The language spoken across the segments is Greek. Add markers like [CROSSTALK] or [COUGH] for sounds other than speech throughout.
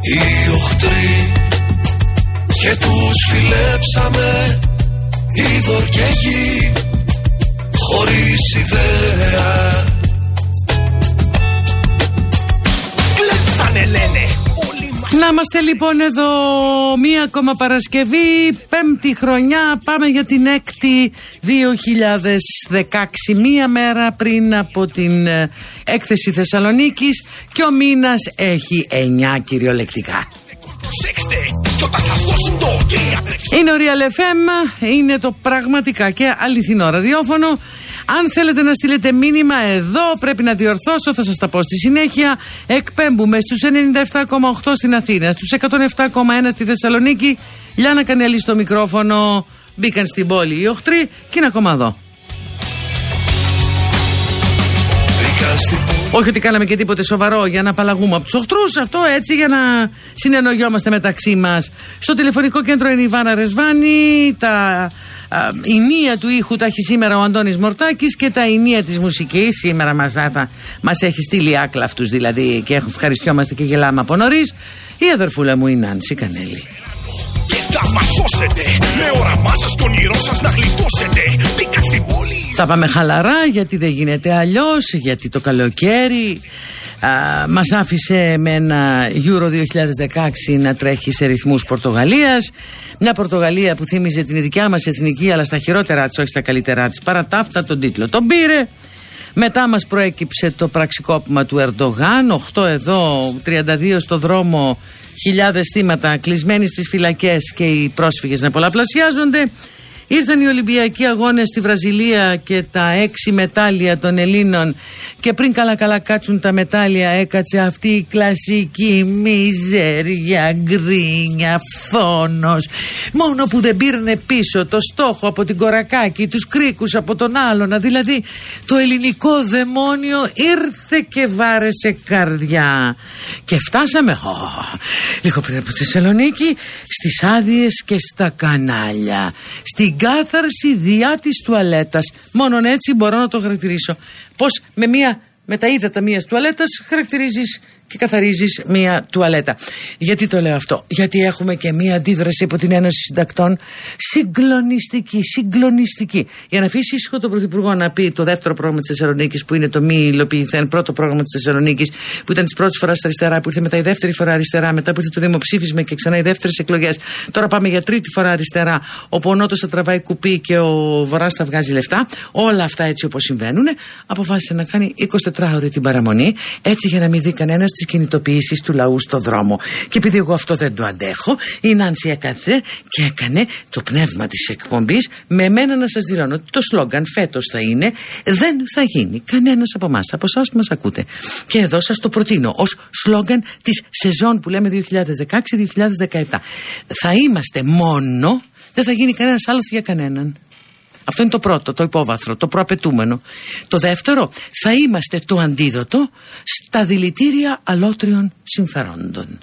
οι οχτροί και τους φιλέψαμε είδωρ και γη χωρίς ιδέα. Κλέψανε λένε Να είμαστε λοιπόν εδώ μία ακόμα Παρασκευή, πέμπτη χρονιά, πάμε για την έκτη 2016, μία μέρα πριν από την ε, έκθεση Θεσσαλονίκης και ο μήνας έχει 9 κυριολεκτικά. Προσέξτε κι όταν σας δώσουν το ok απλέψτε Είναι ο Real FM, είναι το πραγματικά και αληθινό ραδιόφωνο. Αν θέλετε να στείλετε μήνυμα εδώ, πρέπει να διορθώσω, θα σας τα πω στη συνέχεια. Εκπέμπουμε στους 97,8 στην Αθήνα, στους 107,1 στη Θεσσαλονίκη. Λιάννα Κανέλη στο μικρόφωνο, μπήκαν στην πόλη οι οχτροί και είναι ακόμα εδώ. Μπήκαν στην πόλη Όχι ότι κάναμε και τίποτε σοβαρό για να απαλλαγούμε από τους οχτρούς, αυτό έτσι για να συνεννοιόμαστε μεταξύ μας. Στο τηλεφωνικό κέντρο είναι η Βάνα Ρεσβάνη, τα α, ηνία του ήχου τα έχει σήμερα ο Αντώνης Μορτάκης και τα ηνία της μουσικής. Σήμερα μας, θα, μας έχει στείλει άκλαυτους δηλαδή και ευχαριστιόμαστε και γελάμε από νωρίς. Η αδερφούλα μου η Νάνση Κανέλη. Και θα μας σώσετε Με όραμά σας και όνειρό σας να γλιτώσετε. Μπήκαν στην πόλη. Θα πάμε χαλαρά γιατί δεν γίνεται αλλιώς γιατί το καλοκαίρι α, μας άφησε με ένα Euro 2016 να τρέχει σε ρυθμούς Πορτογαλίας. Μια Πορτογαλία που θύμιζε την δικιά μας εθνική αλλά στα χειρότερά της όχι στα καλύτερά της. Παρά τα αυτά τον τίτλο τον πήρε. Μετά μας προέκυψε το πραξικόπημα του Ερντογάν. 8 εδώ, 32 στο δρόμο χιλιάδες θύματα κλεισμένοι στις φυλακές και οι πρόσφυγες να πολλαπλασιάζονται Ήρθαν οι Ολυμπιακοί Αγώνες στη Βραζιλία και τα έξι μετάλλια των Ελλήνων. Και πριν καλά καλά κάτσουν τα μετάλλια έκατσε αυτή η κλασική μιζέρια, γκρίνια, φθόνος μόνο που δεν πήρνε πίσω το στόχο από την Κορακάκη, τους κρίκους από τον άλλον δηλαδή το ελληνικό δαιμόνιο ήρθε και βάρεσε καρδιά. Και φτάσαμε ω, λίγο πριν από τη Θεσσαλονίκη στις άδειες και στα κανάλια. Στην κάθαρση διά της τουαλέτας. Μόνον έτσι μπορώ να το χαρακτηρίσω. Πως με μία με τα ύδατα μιας τουαλέτας χαρακτηρίζεις και καθαρίζεις μία τουαλέτα. Γιατί το λέω αυτό; Γιατί έχουμε και μία αντίδραση από την Ένωση Συντακτών συγκλονιστική, συγκλονιστική. Για να αφήσει ήσυχο τον Πρωθυπουργό να πει το δεύτερο πρόγραμμα της Θεσσαλονίκης που είναι το μη υλοποιηθέν πρώτο πρόγραμμα της Θεσσαλονίκης που ήταν της πρώτης φοράς στα αριστερά, που ήρθε μετά η δεύτερη φορά αριστερά, μετά που ήρθε το δημοψήφισμα και ξανά οι δεύτερες εκλογές. Τώρα πάμε για τρίτη φορά αριστερά, όπου ο Νότος θα τραβάει κουπί και ο Βορράς θα βγάζει λεφτά. Όλα αυτά έτσι όπως συμβαίνουν. Αποφάσισε να κάνει 24 ώρες την παραμονή, έτσι για να μην δει κανένας τις κινητοποιήσεις του λαού στο δρόμο. Και επειδή εγώ αυτό δεν το αντέχω, η Νάνση έκατσε και έκανε το πνεύμα της εκπομπής με εμένα να σας δηλώνω ότι το σλόγγαν φέτος θα είναι Δεν θα γίνει κανένας από εμάς, από εσάς που μας ακούτε. Και εδώ σας το προτείνω ως σλόγγαν της σεζόν που λέμε 2016-2017. Θα είμαστε μόνο, δεν θα γίνει κανένας άλλος για κανέναν. Αυτό είναι το πρώτο, το υπόβαθρο, το προαπαιτούμενο. Το δεύτερο, θα είμαστε το αντίδοτο στα δηλητήρια αλλότριων συμφερόντων.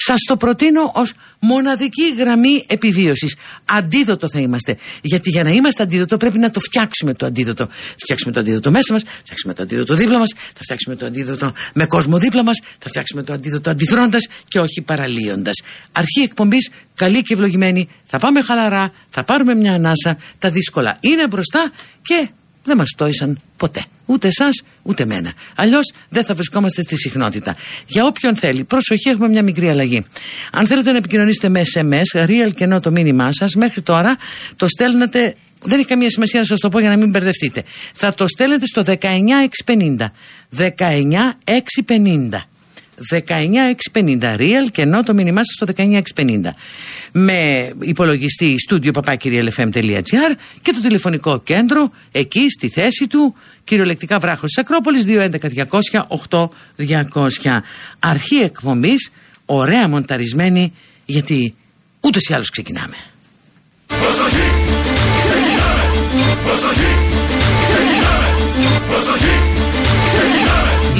Σας το προτείνω ως μοναδική γραμμή επιβίωσης. Αντίδοτο θα είμαστε. Γιατί για να είμαστε αντίδοτο πρέπει να το φτιάξουμε το αντίδοτο. Θα φτιάξουμε το αντίδοτο μέσα μας, θα φτιάξουμε το αντίδοτο δίπλα μας, θα φτιάξουμε το αντίδοτο με κόσμο δίπλα μας, θα φτιάξουμε το αντίδοτο αντιδρώντας και όχι παραλύοντας. Αρχή εκπομπής, καλή και ευλογημένη, θα πάμε χαλαρά, θα πάρουμε μια ανάσα, τα δύσκολα είναι μπροστά και δεν μας πτώησαν ποτέ. Ούτε εσάς, ούτε εμένα. Αλλιώς δεν θα βρισκόμαστε στη συχνότητα. Για όποιον θέλει, προσοχή, έχουμε μια μικρή αλλαγή. Αν θέλετε να επικοινωνήσετε με SMS, real και ενώ το μήνυμά σας, μέχρι τώρα το στέλνετε. Δεν έχει καμία σημασία να σας το πω για να μην μπερδευτείτε. Θα το στέλνετε στο 19650. 19650. 19650 real και ενώ το μήνυμά σας στο 19650 με υπολογιστή studio papakirialfm.gr και το τηλεφωνικό κέντρο εκεί στη θέση του κυριολεκτικά βράχος της Ακρόπολης 211 200 8200 αρχή εκπομπής ωραία μονταρισμένη γιατί ούτε ή άλλως ξεκινάμε. Προσοχή, ξεκινάμε, προσοχή, ξεκινάμε, προσοχή, ξεκινάμε.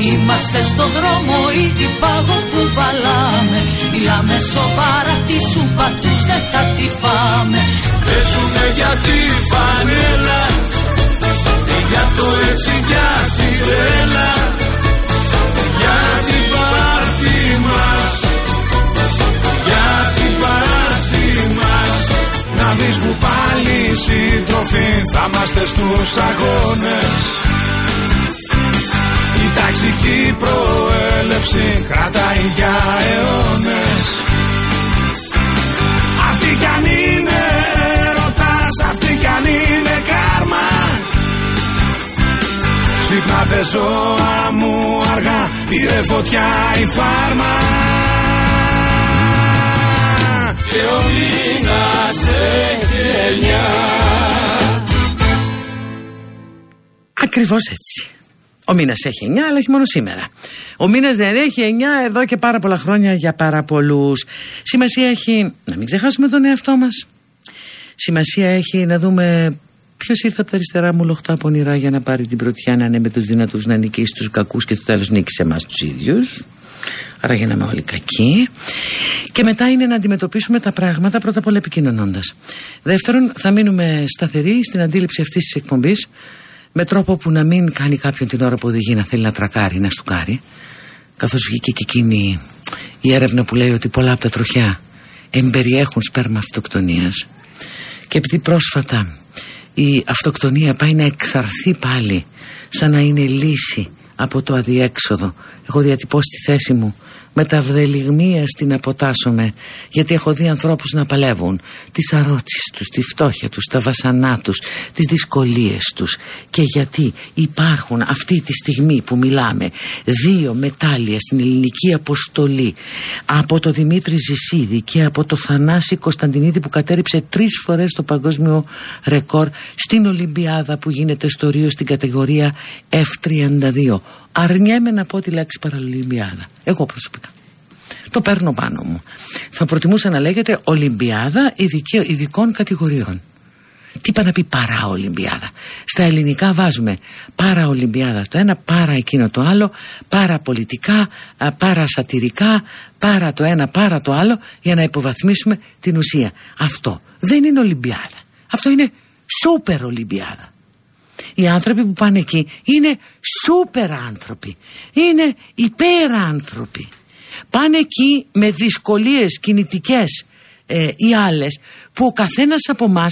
Είμαστε στο δρόμο, ήδη πάγο κουβαλάμε. Μιλάμε σοβαρά, τη σούπα τους δεν θα τη φάμε. Πέσουμε για τη φανέλα. Για το έτσι, για τη ρέλα. Για την πάρτι μας. Για την πάρτι μας. Να δεις που πάλι σύντροφοι θα είμαστε στους αγώνες η ταξική προέλευση κρατάει για αιώνες. Αυτή κι αν είναι ρωτάς, αυτή κι αν είναι κάρμα. Ξύπνατε ζώα μου αργά, πήρε φωτιά η φάρμα. Και ο μήνας έχει Ακριβώς έτσι. Ο μήνας έχει 9, αλλά όχι μόνο σήμερα. Ο μήνας δεν έχει 9 εδώ και πάρα πολλά χρόνια για πάρα πολλούς. Σημασία έχει να μην ξεχάσουμε τον εαυτό μας. Σημασία έχει να δούμε ποιος ήρθε από τα αριστερά μου λοχτά πονηρά για να πάρει την πρωτιά να είναι με τους δυνατούς να νικήσει τους κακούς και το τέλο νίκησε εμάς τους ίδιους. Άρα γίναμε όλοι κακοί. Και μετά είναι να αντιμετωπίσουμε τα πράγματα πρώτα απ' όλα επικοινωνώντας. Δεύτερον, θα μείνουμε σταθεροί στην αντίληψη αυτής της εκπομπής με τρόπο που να μην κάνει κάποιον την ώρα που οδηγεί να θέλει να τρακάρει, να στουκάρει. Καθώς βγήκε και εκείνη η έρευνα που λέει ότι πολλά από τα τροχιά εμπεριέχουν σπέρμα αυτοκτονίας και επειδή πρόσφατα η αυτοκτονία πάει να εξαρθεί πάλι σαν να είναι λύση από το αδιέξοδο έχω διατυπώσει τη θέση μου με τα βδελιγμία στην αποτάσσομαι γιατί έχω δει ανθρώπους να παλεύουν. Τις αρρώτσες τους, τη φτώχεια τους, τα βασανά τους, τις δυσκολίες τους. Και γιατί υπάρχουν αυτή τη στιγμή που μιλάμε δύο μετάλλια στην ελληνική αποστολή. Από το Δημήτρη Ζησίδη και από το Θανάση Κωνσταντινίδη που κατέριψε τρεις φορές το παγκόσμιο ρεκόρ στην Ολυμπιάδα που γίνεται στο Ρίο στην κατηγορία F32 αρνιέμαι να πω τη λέξη Παραλυμπιάδα. Εγώ προσωπικά. Το παίρνω πάνω μου. Θα προτιμούσα να λέγεται Ολυμπιάδα ειδικών κατηγοριών. Τι είπα να πει παρά Ολυμπιάδα. Στα ελληνικά βάζουμε παρά Ολυμπιάδα το ένα, παρά εκείνο το άλλο, παρά πολιτικά, παρά σατυρικά, παρά το ένα, παρά το άλλο, για να υποβαθμίσουμε την ουσία. Αυτό δεν είναι Ολυμπιάδα. Αυτό είναι σούπερ Ολυμπιάδα. Οι άνθρωποι που πάνε εκεί είναι σούπερ άνθρωποι. Είναι υπεράνθρωποι. Πάνε εκεί με δυσκολίες κινητικές ε, ή άλλες που ο καθένας από εμά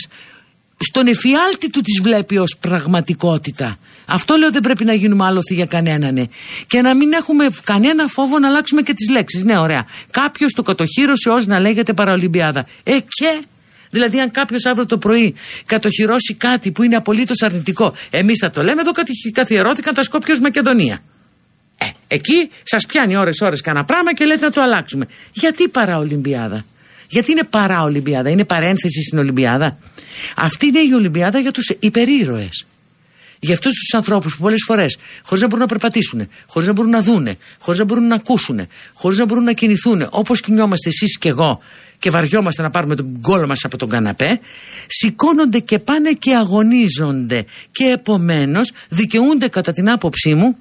στον εφιάλτη του τις βλέπει ως πραγματικότητα. Αυτό λέω δεν πρέπει να γίνουμε άλοθη για κανέναν. Ναι. Και να μην έχουμε κανένα φόβο να αλλάξουμε και τις λέξεις. Ναι, ωραία. Κάποιος το κατοχύρωσε ως να λέγεται Παραολυμπιάδα. Ε, και Δηλαδή, αν κάποιος αύριο το πρωί κατοχυρώσει κάτι που είναι απολύτως αρνητικό, εμείς θα το λέμε, εδώ καθιερώθηκαν τα Σκόπιο Μακεδονία. Ε, εκεί σας πιάνει ώρε-ώρε κανένα πράγμα και λέτε να το αλλάξουμε. Γιατί παρά Ολυμπιάδα. Γιατί είναι παρά Ολυμπιάδα, είναι παρένθεση στην Ολυμπιάδα; Αυτή είναι η Ολυμπιάδα για τους υπερήρωες. Για αυτούς τους ανθρώπους που πολλές φορές χωρίς να μπορούν να περπατήσουν, χωρίς να μπορούν να δούνε, χωρίς να μπορούν να ακούσουν, χωρίς να μπορούν να κινηθούν, όπως κινιόμαστε εσείς και εγώ και βαριόμαστε να πάρουμε τον κόλλο μας από τον καναπέ σηκώνονται και πάνε και αγωνίζονται και επομένως δικαιούνται κατά την άποψή μου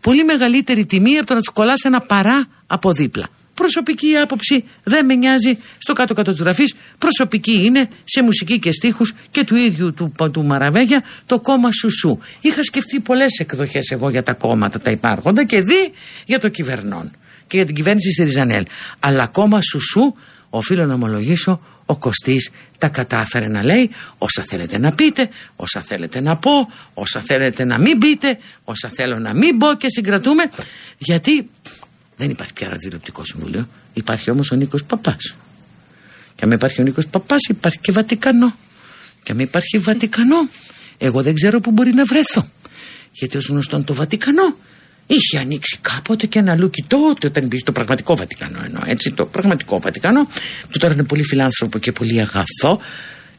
πολύ μεγαλύτερη τιμή από το να τους κολλάσει ένα παρά από δίπλα. Προσωπική άποψη δεν με νοιάζει στο κάτω-κάτω του γραφής. Προσωπική είναι σε μουσική και στίχους και του ίδιου του, του Μαραβέγια το κόμμα Σουσού. Είχα σκεφτεί πολλές εκδοχές εγώ για τα κόμματα τα υπάρχοντα και δει για το κυβερνών και για την κυβέρνηση Σιριζανέλ. Αλλά κόμμα Σουσού οφείλω να ομολογήσω ο Κωστής τα κατάφερε να λέει όσα θέλετε να πείτε, όσα θέλετε να πω, όσα θέλετε να μην πείτε, όσα θέλω να μην πω και συγκρατούμε γιατί δεν υπάρχει πια ραδιοτηλεοπτικό συμβούλιο, υπάρχει όμως ο Νίκος Παπάς. Και αν υπάρχει ο Νίκος Παπάς υπάρχει και Βατικανό. Και αν υπάρχει Βατικανό, εγώ δεν ξέρω που μπορεί να βρεθώ. Γιατί ως γνωστόν το Βατικανό Είχε ανοίξει κάποτε και ένα λούκι τότε όταν μπήκε το πραγματικό Βατικανό εννοώ έτσι το πραγματικό Βατικανό που τώρα είναι πολύ φιλάνθρωπο και πολύ αγαθό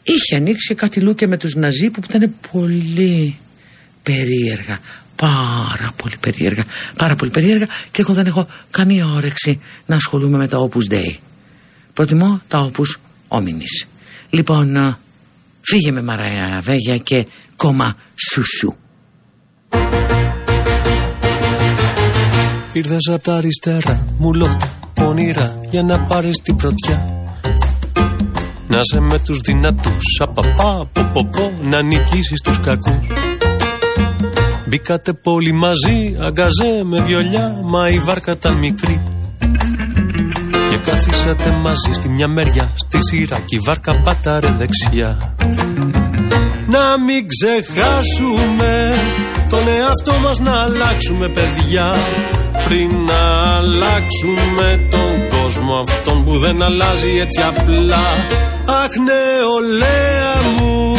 είχε ανοίξει κάτι λούκια με τους Ναζί που ήταν πολύ περίεργα. Πάρα πολύ περίεργα. Πάρα πολύ περίεργα και εγώ δεν έχω καμία όρεξη να ασχολούμαι με τα Opus Dei. Προτιμώ τα Opus Hominis. Λοιπόν, ε, φύγε με Μαραέα Βέγια και κόμμα σουσού. Ήρθες από τα αριστερά, μου λόγτα πονηρά για να πάρεις την πρωτιά. Να σε με τους δυνατούς, απαπά, πο, πο, πο, να νικήσεις τους κακούς. Μπήκατε πολύ μαζί, αγκαζέ με βιολιά, μα η βάρκα ήταν μικρή. Και κάθισατε μαζί στη μια μεριά, στη σειρά και η βάρκα πάταρε δεξιά. Να μην ξεχάσουμε τον εαυτό μας να αλλάξουμε παιδιά πριν να αλλάξουμε τον κόσμο αυτόν που δεν αλλάζει έτσι απλά. Αχ νεολαία μου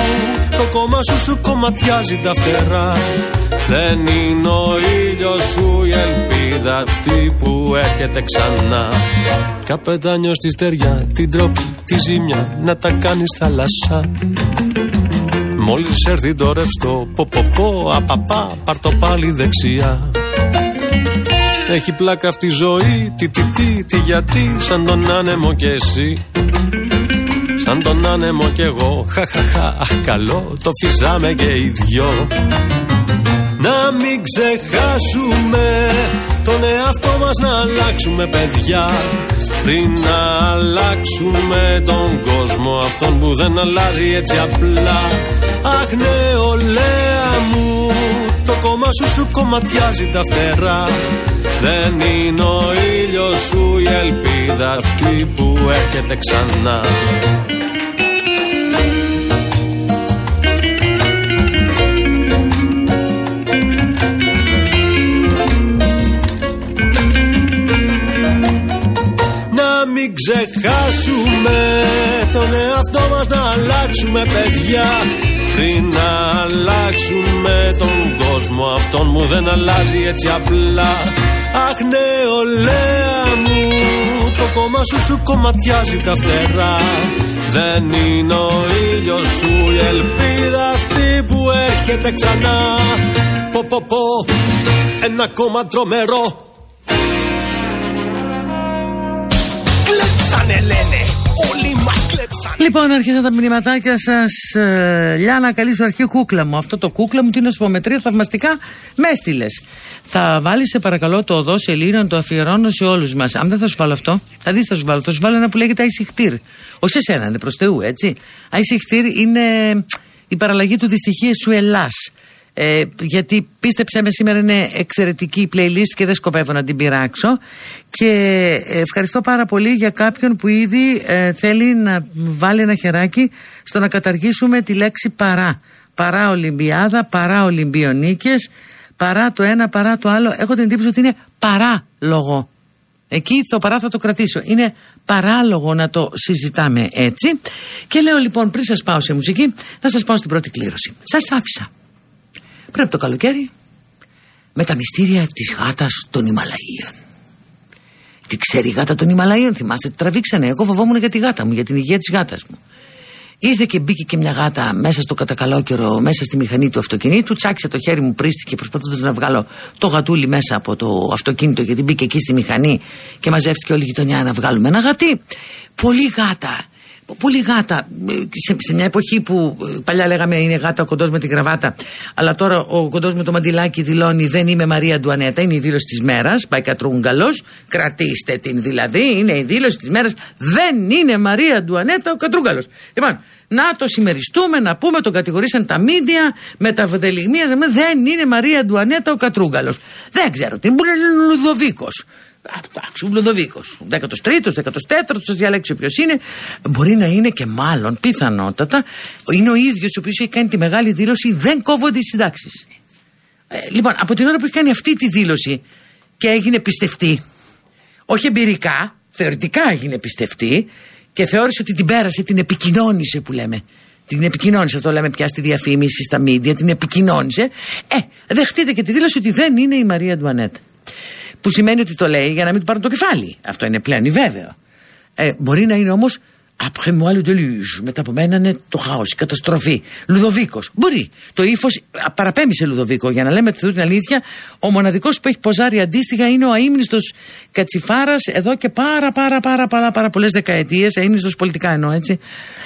το κόμμα σου σου κομματιάζει τα φτερά. Δεν είναι ο ήλιος σου η ελπίδα αυτή που έρχεται ξανά. Καπετάνιο στη στεριά, την τρόπη, τη ζημιά να τα κάνεις θάλασσα Μόλις έρθει το ρευστό, πω πω πω, απαπά, πάρ το πάλι δεξιά έχει πλάκα αυτή η ζωή, τι τι τι, τι γιατί. Σαν τον άνεμο κι εσύ. Σαν τον άνεμο κι εγώ. Χαχαχα, αχ καλό. Το φυσάμε και οι δυο. Να μην ξεχάσουμε Τον εαυτό μας να αλλάξουμε παιδιά. Πριν να αλλάξουμε τον κόσμο Αυτόν που δεν αλλάζει έτσι απλά. Αχ νεολαία μου Το κόμμα σου σου κομματιάζει τα φτερά δεν είναι ο ήλιος σου η ελπίδα αυτή που έρχεται ξανά. Να μην ξεχάσουμε τον εαυτό μας να αλλάξουμε παιδιά. Πριν να αλλάξουμε τον κόσμο αυτόν μου δεν αλλάζει έτσι απλά Αχ νεολαία μου Το κόμμα σου σου κομματιάζει τα φτερά. Δεν είναι ο ήλιος σου η ελπίδα αυτή που έρχεται ξανά. Πω πω πω Ένα κόμμα τρομερό. Κλέψανε λένε. Όλοι μας κλέψανε Λοιπόν, αρχίζαν τα μηνυματάκια σας. Ε, Λιάνα, καλή σου αρχή κούκλα μου. Αυτό το κούκλα μου, τι να σου πω, με τρία θαυμαστικά με έστειλες. Θα βάλεις, σε παρακαλώ, το οδό Ελλήνων, το αφιερώνω σε όλους μας. Αν δεν θα σου βάλω αυτό, θα δεις, θα σου βάλω. Θα σου βάλω ένα που λέγεται Αϊσιχτήρ. Όχι σε σένα, είναι προς Θεού, έτσι. Αϊσιχτήρ είναι η παραλλαγή του δυστυχίες σου Ελλάς. Ε, γιατί πίστεψέ με σήμερα είναι εξαιρετική η playlist και δεν σκοπεύω να την πειράξω και ευχαριστώ πάρα πολύ για κάποιον που ήδη ε, θέλει να βάλει ένα χεράκι στο να καταργήσουμε τη λέξη παρά παρά Ολυμπιάδα, παρά Ολυμπιονίκες παρά το ένα, παρά το άλλο έχω την εντύπωση ότι είναι παράλογο Εκεί το παρά θα το κρατήσω. Είναι παράλογο να το συζητάμε έτσι. Και λέω λοιπόν πριν σας πάω σε μουσική, θα σας πάω στην πρώτη κλήρωση. Σας άφησα πριν το καλοκαίρι με τα μυστήρια της γάτας των Ιμαλαίων. Τι ξέρει η γάτα των Ιμαλαίων, θυμάστε, τη τραβήξανε. Εγώ φοβόμουν για τη γάτα μου, για την υγεία της γάτας μου. Ήρθε και μπήκε και μια γάτα μέσα στο κατακαλόκαιρο, μέσα στη μηχανή του αυτοκινήτου. Τσάξε το χέρι μου, πρίστηκε προσπαθώντας να βγάλω το γατούλι μέσα από το αυτοκίνητο, γιατί μπήκε εκεί στη μηχανή και μαζεύτηκε όλη η γειτονιά να βγάλουμε ένα γατί. Πολύ γάτα πολύ γάτα. Σε, σε μια εποχή που ε, παλιά λέγαμε είναι γάτα ο κοντός με τη γραβάτα, αλλά τώρα ο κοντός με το μαντιλάκι δηλώνει δεν είμαι Μαρία Ντουανέτα, είναι η δήλωση της μέρας. Πάει κατρούγκαλο. Κρατήστε την δηλαδή, είναι η δήλωση της μέρας. Δεν είναι Μαρία Ντουανέτα ο κατρούγκαλο. Λοιπόν, να το συμμεριστούμε, να πούμε, τον κατηγορήσαν τα μίντια με τα βδελιγμία. Δεν είναι Μαρία Ντουανέτα ο κατρούγκαλο. Δεν ξέρω τι, μπορεί να είναι Λουδοβίκος. Εντάξει, ο Λουδοβίκο. 13ο, 14ο, σας διαλέξει ποιος είναι. Μπορεί να είναι και μάλλον, πιθανότατα, είναι ο ίδιος ο οποίος έχει κάνει τη μεγάλη δήλωση δεν κόβονται οι συντάξεις. Ε, λοιπόν, από την ώρα που έχει κάνει αυτή τη δήλωση και έγινε πιστευτή, όχι εμπειρικά, θεωρητικά έγινε πιστευτή και θεώρησε ότι την πέρασε, την επικοινώνησε που λέμε. Την επικοινώνησε, αυτό λέμε πια στη διαφήμιση, στα μίντια, την επικοινώνησε. Ε, δεχτείτε και τη δήλωση ότι δεν είναι η Μαρία Ντουανέτ. Που σημαίνει ότι το λέει για να μην του πάρουν το κεφάλι. Αυτό είναι πλέον βέβαιο. Ε, μπορεί να είναι όμως Après moi le deluge. Μετά από μένα είναι το χάος, η καταστροφή. Λουδοβίκος. Μπορεί. Το ύφος παραπέμπει σε Λουδοβίκο. Για να λέμε την αλήθεια, ο μοναδικός που έχει ποζάρει αντίστοιχα είναι ο αίμνηστο Κατσιφάρας εδώ και πάρα πάρα πάρα πάρα, πάρα πολλές δεκαετίες. Αίμνηστο πολιτικά εννοώ έτσι.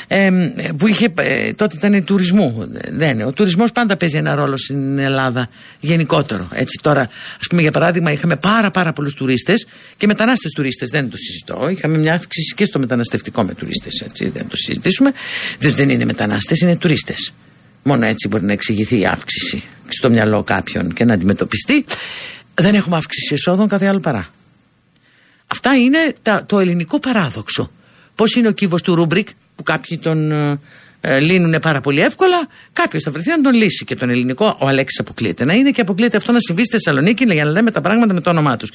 Ε, που είχε, ε, τότε ήταν τουρισμού. Δεν, ο τουρισμός πάντα παίζει ένα ρόλο στην Ελλάδα γενικότερο. Έτσι τώρα, ας πούμε για παράδειγμα, είχαμε πάρα πάρα πολλούς τουρίστες και μετανάστες τουρίστες. Δεν το συζητώ. Είχαμε μια αύξηση και στο μεταναστευτικό με τουρίστες έτσι, δεν το συζητήσουμε, διότι δεν είναι μετανάστες, είναι τουρίστες. Μόνο έτσι μπορεί να εξηγηθεί η αύξηση στο μυαλό κάποιων και να αντιμετωπιστεί. Δεν έχουμε αύξηση εσόδων κάθε άλλο παρά. Αυτά είναι τα, το ελληνικό παράδοξο. Πώς είναι ο κύβος του Ρούμπικ, που κάποιοι τον ε, ε, λύνουν πάρα πολύ εύκολα, κάποιος θα βρεθεί να τον λύσει. Και τον ελληνικό, ο Αλέξης αποκλείεται να είναι και αποκλείεται αυτό να συμβεί στη Θεσσαλονίκη για να λέμε τα πράγματα με το όνομά τους.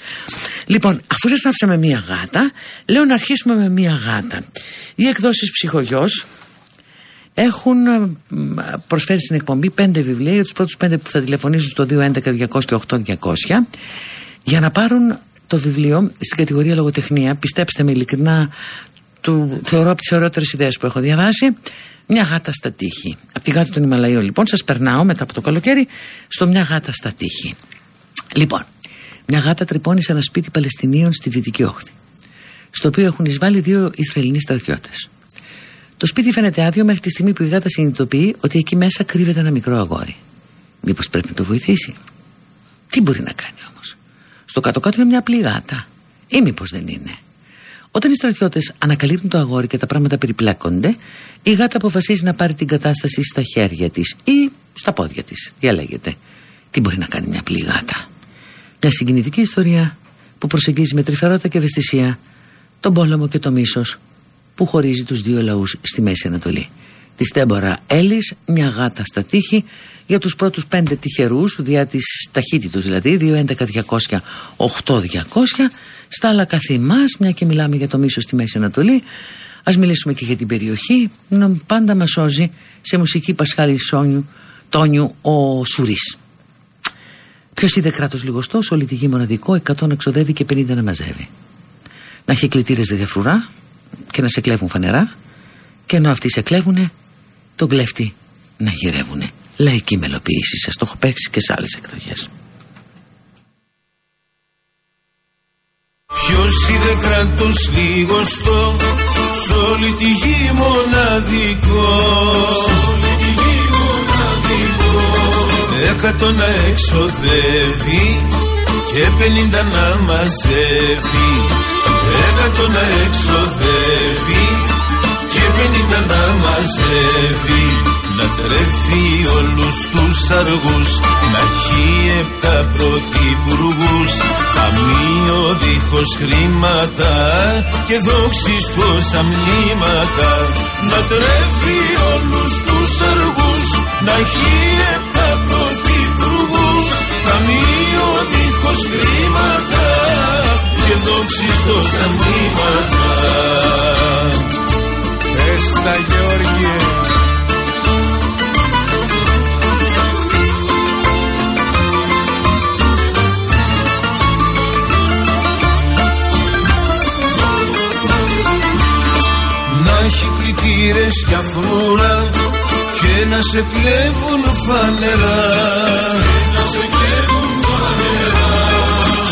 Λοιπόν, αφού σας άφησα με μία γάτα, λέω να αρχίσουμε με μία γάτα. Οι εκδόσεις ψυχογειό έχουν ε, προσφέρει στην εκπομπή πέντε βιβλία για τους πρώτους πέντε που θα τηλεφωνήσουν στο 211 200 και 8200 για να πάρουν το βιβλίο στην κατηγορία λογοτεχνία. Πιστέψτε με ειλικρινά, του, θεωρώ από τις ωραιότερες ιδέες που έχω διαβάσει. Μια γάτα στα τείχη. Από τη γάτα των Ιμαλαίων, λοιπόν, σας περνάω μετά από το καλοκαίρι στο μια γάτα στα τείχη. Λοιπόν, μια γάτα τρυπώνει σε ένα σπίτι Παλαιστινίων στη Δυτική Όχθη, στο οποίο έχουν εισβάλει δύο Ισραηλινοί στρατιώτες. Το σπίτι φαίνεται άδειο μέχρι τη στιγμή που η γάτα συνειδητοποιεί ότι εκεί μέσα κρύβεται ένα μικρό αγόρι. Μήπως πρέπει να το βοηθήσει; Τι μπορεί να κάνει όμως; Στο κάτω-κάτω είναι μια απλή γάτα. Ή μήπως δεν είναι; Όταν οι στρατιώτες ανακαλύπτουν το αγόρι και τα πράγματα περιπλέκονται, η γάτα αποφασίζει να πάρει την κατάσταση στα χέρια της ή στα πόδια της. Διαλέγεται. Τι μπορεί να κάνει μια απλή γάτα; Μια συγκινητική ιστορία που προσεγγίζει με τρυφερότητα και ευαισθησία τον πόλεμο και το μίσος που χωρίζει τους δύο λαούς στη Μέση Ανατολή. Της Τέμπορα Έλλης, μια γάτα στα τείχη για τους πρώτους πέντε τυχερούς, διά της ταχύτητος δηλαδή, 2.11.200, 8.200 στα άλλα καθημά, μια και μιλάμε για το μίσος στη Μέση Ανατολή, ας μιλήσουμε και για την περιοχή. Πάντα μας σώζει σε μουσική Πασχάλη Σόνιου, Τόνιου ο Σουρή. Ποιος είδε κράτος λιγοστός, όλη τη γη μοναδικό, 100 να εξοδεύει και 50 να μαζεύει. Να έχει κλητήρες διαφρουρά και να σε κλέβουν φανερά, και ενώ αυτοί σε κλέβουνε, τον κλέφτη να γυρεύουνε. Λαϊκή μελοποίηση, σας το έχω παίξει και σε άλλες εκδοχές. Ποιος είδε κράτος λιγοστό Σ' όλη τη γη μοναδικό. Έκατο να εξοδεύει Και πενήντα να μαζεύει. Έκατο να εξοδεύει Και πενήντα να μαζεύει να τρέφει όλους τους αργούς Να έχει επτά πρωθυπουργούς. Ταμείο δίχως χρήματα Και δόξεις τόσα μνήματα. Να τρέφει όλους τους αργούς Να έχει επτά πρωθυπουργούς. Ταμείο δίχως χρήματα Και δόξεις τόσα μνήματα σε κλέβουν φανερά. Να σε κλέβουν φανερά.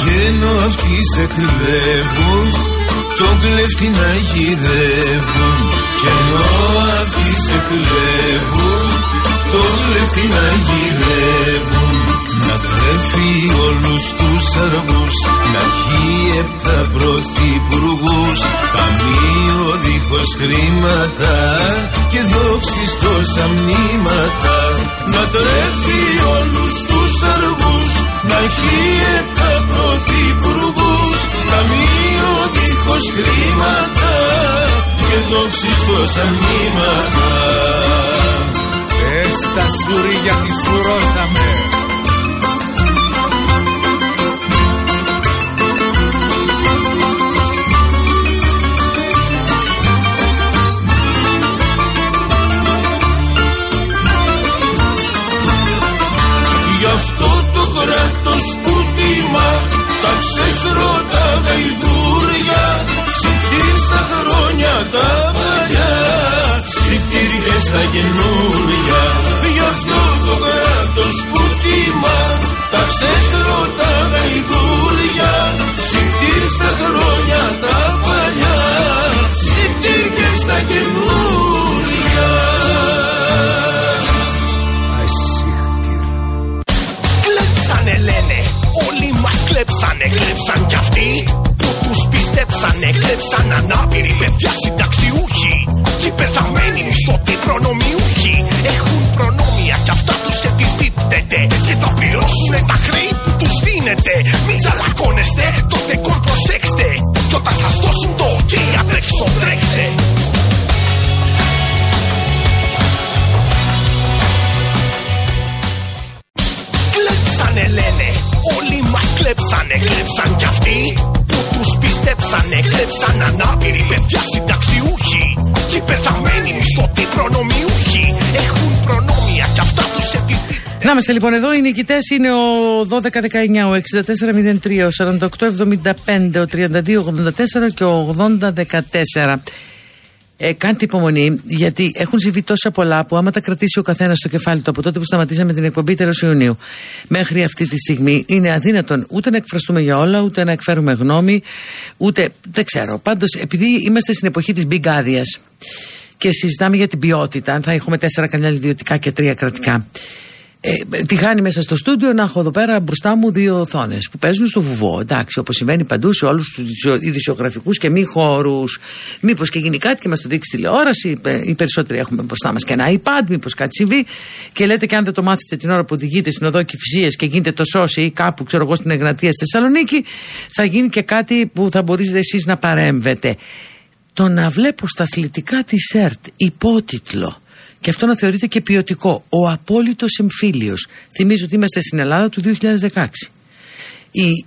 Και ενώ αυτοί σε κλέβουν τον κλέφτη να γυρεύουν. Και ενώ αυτοί σε κλέβουν τον κλέφτη να γυρεύουν. Να τρέφει όλους τους αργούς Να έχει επτά πρωθυπουργούς. Ταμείο δίχως χρήματα Και δόξεις τόσα μνήματα Να τρέφει όλους τους αργούς Να έχει επτά πρωθυπουργούς Ταμείο δίχως χρήματα Και δόξεις τόσα μνήματα Πες τα σουρί γιατί σουρώσαμε ξέστρωτα γαϊδούρια Ψυχή στα χρόνια τα παλιά καινούρια. Γι' αυτό το κράτος που τιμά τα ξέστρωτα γαϊδούρια Συμπτήρ στα χρόνια τα παλιά Συμπτήρ και στα καινούρια. Κλέψανε λένε, όλοι μας κλέψανε, κλέψαν κι αυτοί που τους πιστέψανε, κλέψαν ανάπηροι παιδιά συνταξιούχοι και οι πεθαμένοι μισθωτοί προνομιούχοι. Έχουν προνόμια κι αυτά τους επιπίπτεται και θα πληρώσουνε τα χρέη που τους δίνετε. Μην τσαλακώνεστε, το δεκόρ προσέξτε κι όταν σας δώσουν το ok απ' τρέξτε. Κλέψανε λένε, όλοι μας κλέψανε, κλέψαν κι αυτοί που τους πιστέψανε, κλέψαν ανάπηροι παιδιά συνταξιούχοι και οι πεθαμένοι μισθωτοί προνομιούχοι έχουν προνόμια κι αυτά τους επιπίπτουν Να είμαστε λοιπόν εδώ. Οι νικητές είναι ο 1219, ο 6403, ο 4875, ο 3284 και ο 8014. Ε, κάντε υπομονή, γιατί έχουν συμβεί τόσα πολλά που άμα τα κρατήσει ο καθένας στο κεφάλι του από τότε που σταματήσαμε την εκπομπή τέλος Ιουνίου μέχρι αυτή τη στιγμή, είναι αδύνατον ούτε να εκφραστούμε για όλα, ούτε να εκφέρουμε γνώμη, ούτε. Δεν ξέρω. Πάντως, επειδή είμαστε στην εποχή της big άδειας και συζητάμε για την ποιότητα, αν θα έχουμε τέσσερα κανάλια ιδιωτικά και τρία κρατικά. Ε, τη χάνει μέσα στο στούντιο να έχω εδώ πέρα μπροστά μου δύο οθόνες που παίζουν στο βουβό. Εντάξει, όπως συμβαίνει παντού σε όλους τους ειδησιογραφικούς και μη χώρους. Μήπως και γίνει κάτι και μας το δείξει τηλεόραση. Ε, Οι περισσότεροι έχουμε μπροστά μας και ένα iPad, μήπως κάτι συμβεί. Και λέτε και αν δεν το μάθετε την ώρα που οδηγείτε στην οδό Κυφυσίας και γίνεται το σώσι ή κάπου, ξέρω εγώ, στην Εγνατία στη Θεσσαλονίκη, θα γίνει και κάτι που θα μπορείτε εσείς να παρέμβετε. Το να βλέπω στα αθλητικά της ΕΡΤ υπότιτλο και αυτό να θεωρείται και ποιοτικό. Ο απόλυτος εμφύλιος. Θυμίζω ότι είμαστε στην Ελλάδα του 2016. Οι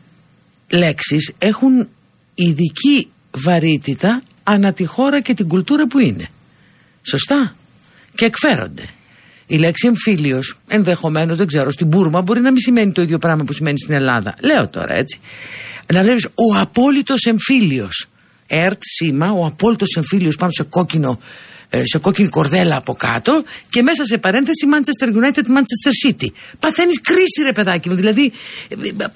λέξεις έχουν ειδική βαρύτητα ανά τη χώρα και την κουλτούρα που είναι. Σωστά; Και εκφέρονται. Η λέξη εμφύλιος, ενδεχομένως, δεν ξέρω, στην Μπούρμα μπορεί να μην σημαίνει το ίδιο πράγμα που σημαίνει στην Ελλάδα. Λέω τώρα έτσι. Να βλέπεις ο απόλυτος εμφύλιος. ΕΡΤ, σήμα, ο απόλυτος εμφύλιος πάνω σε κόκκινο ε, σε κόκκινη κορδέλα από κάτω και μέσα σε παρένθεση Manchester United, Manchester City. Παθαίνεις κρίση, ρε παιδάκι μου. Δηλαδή,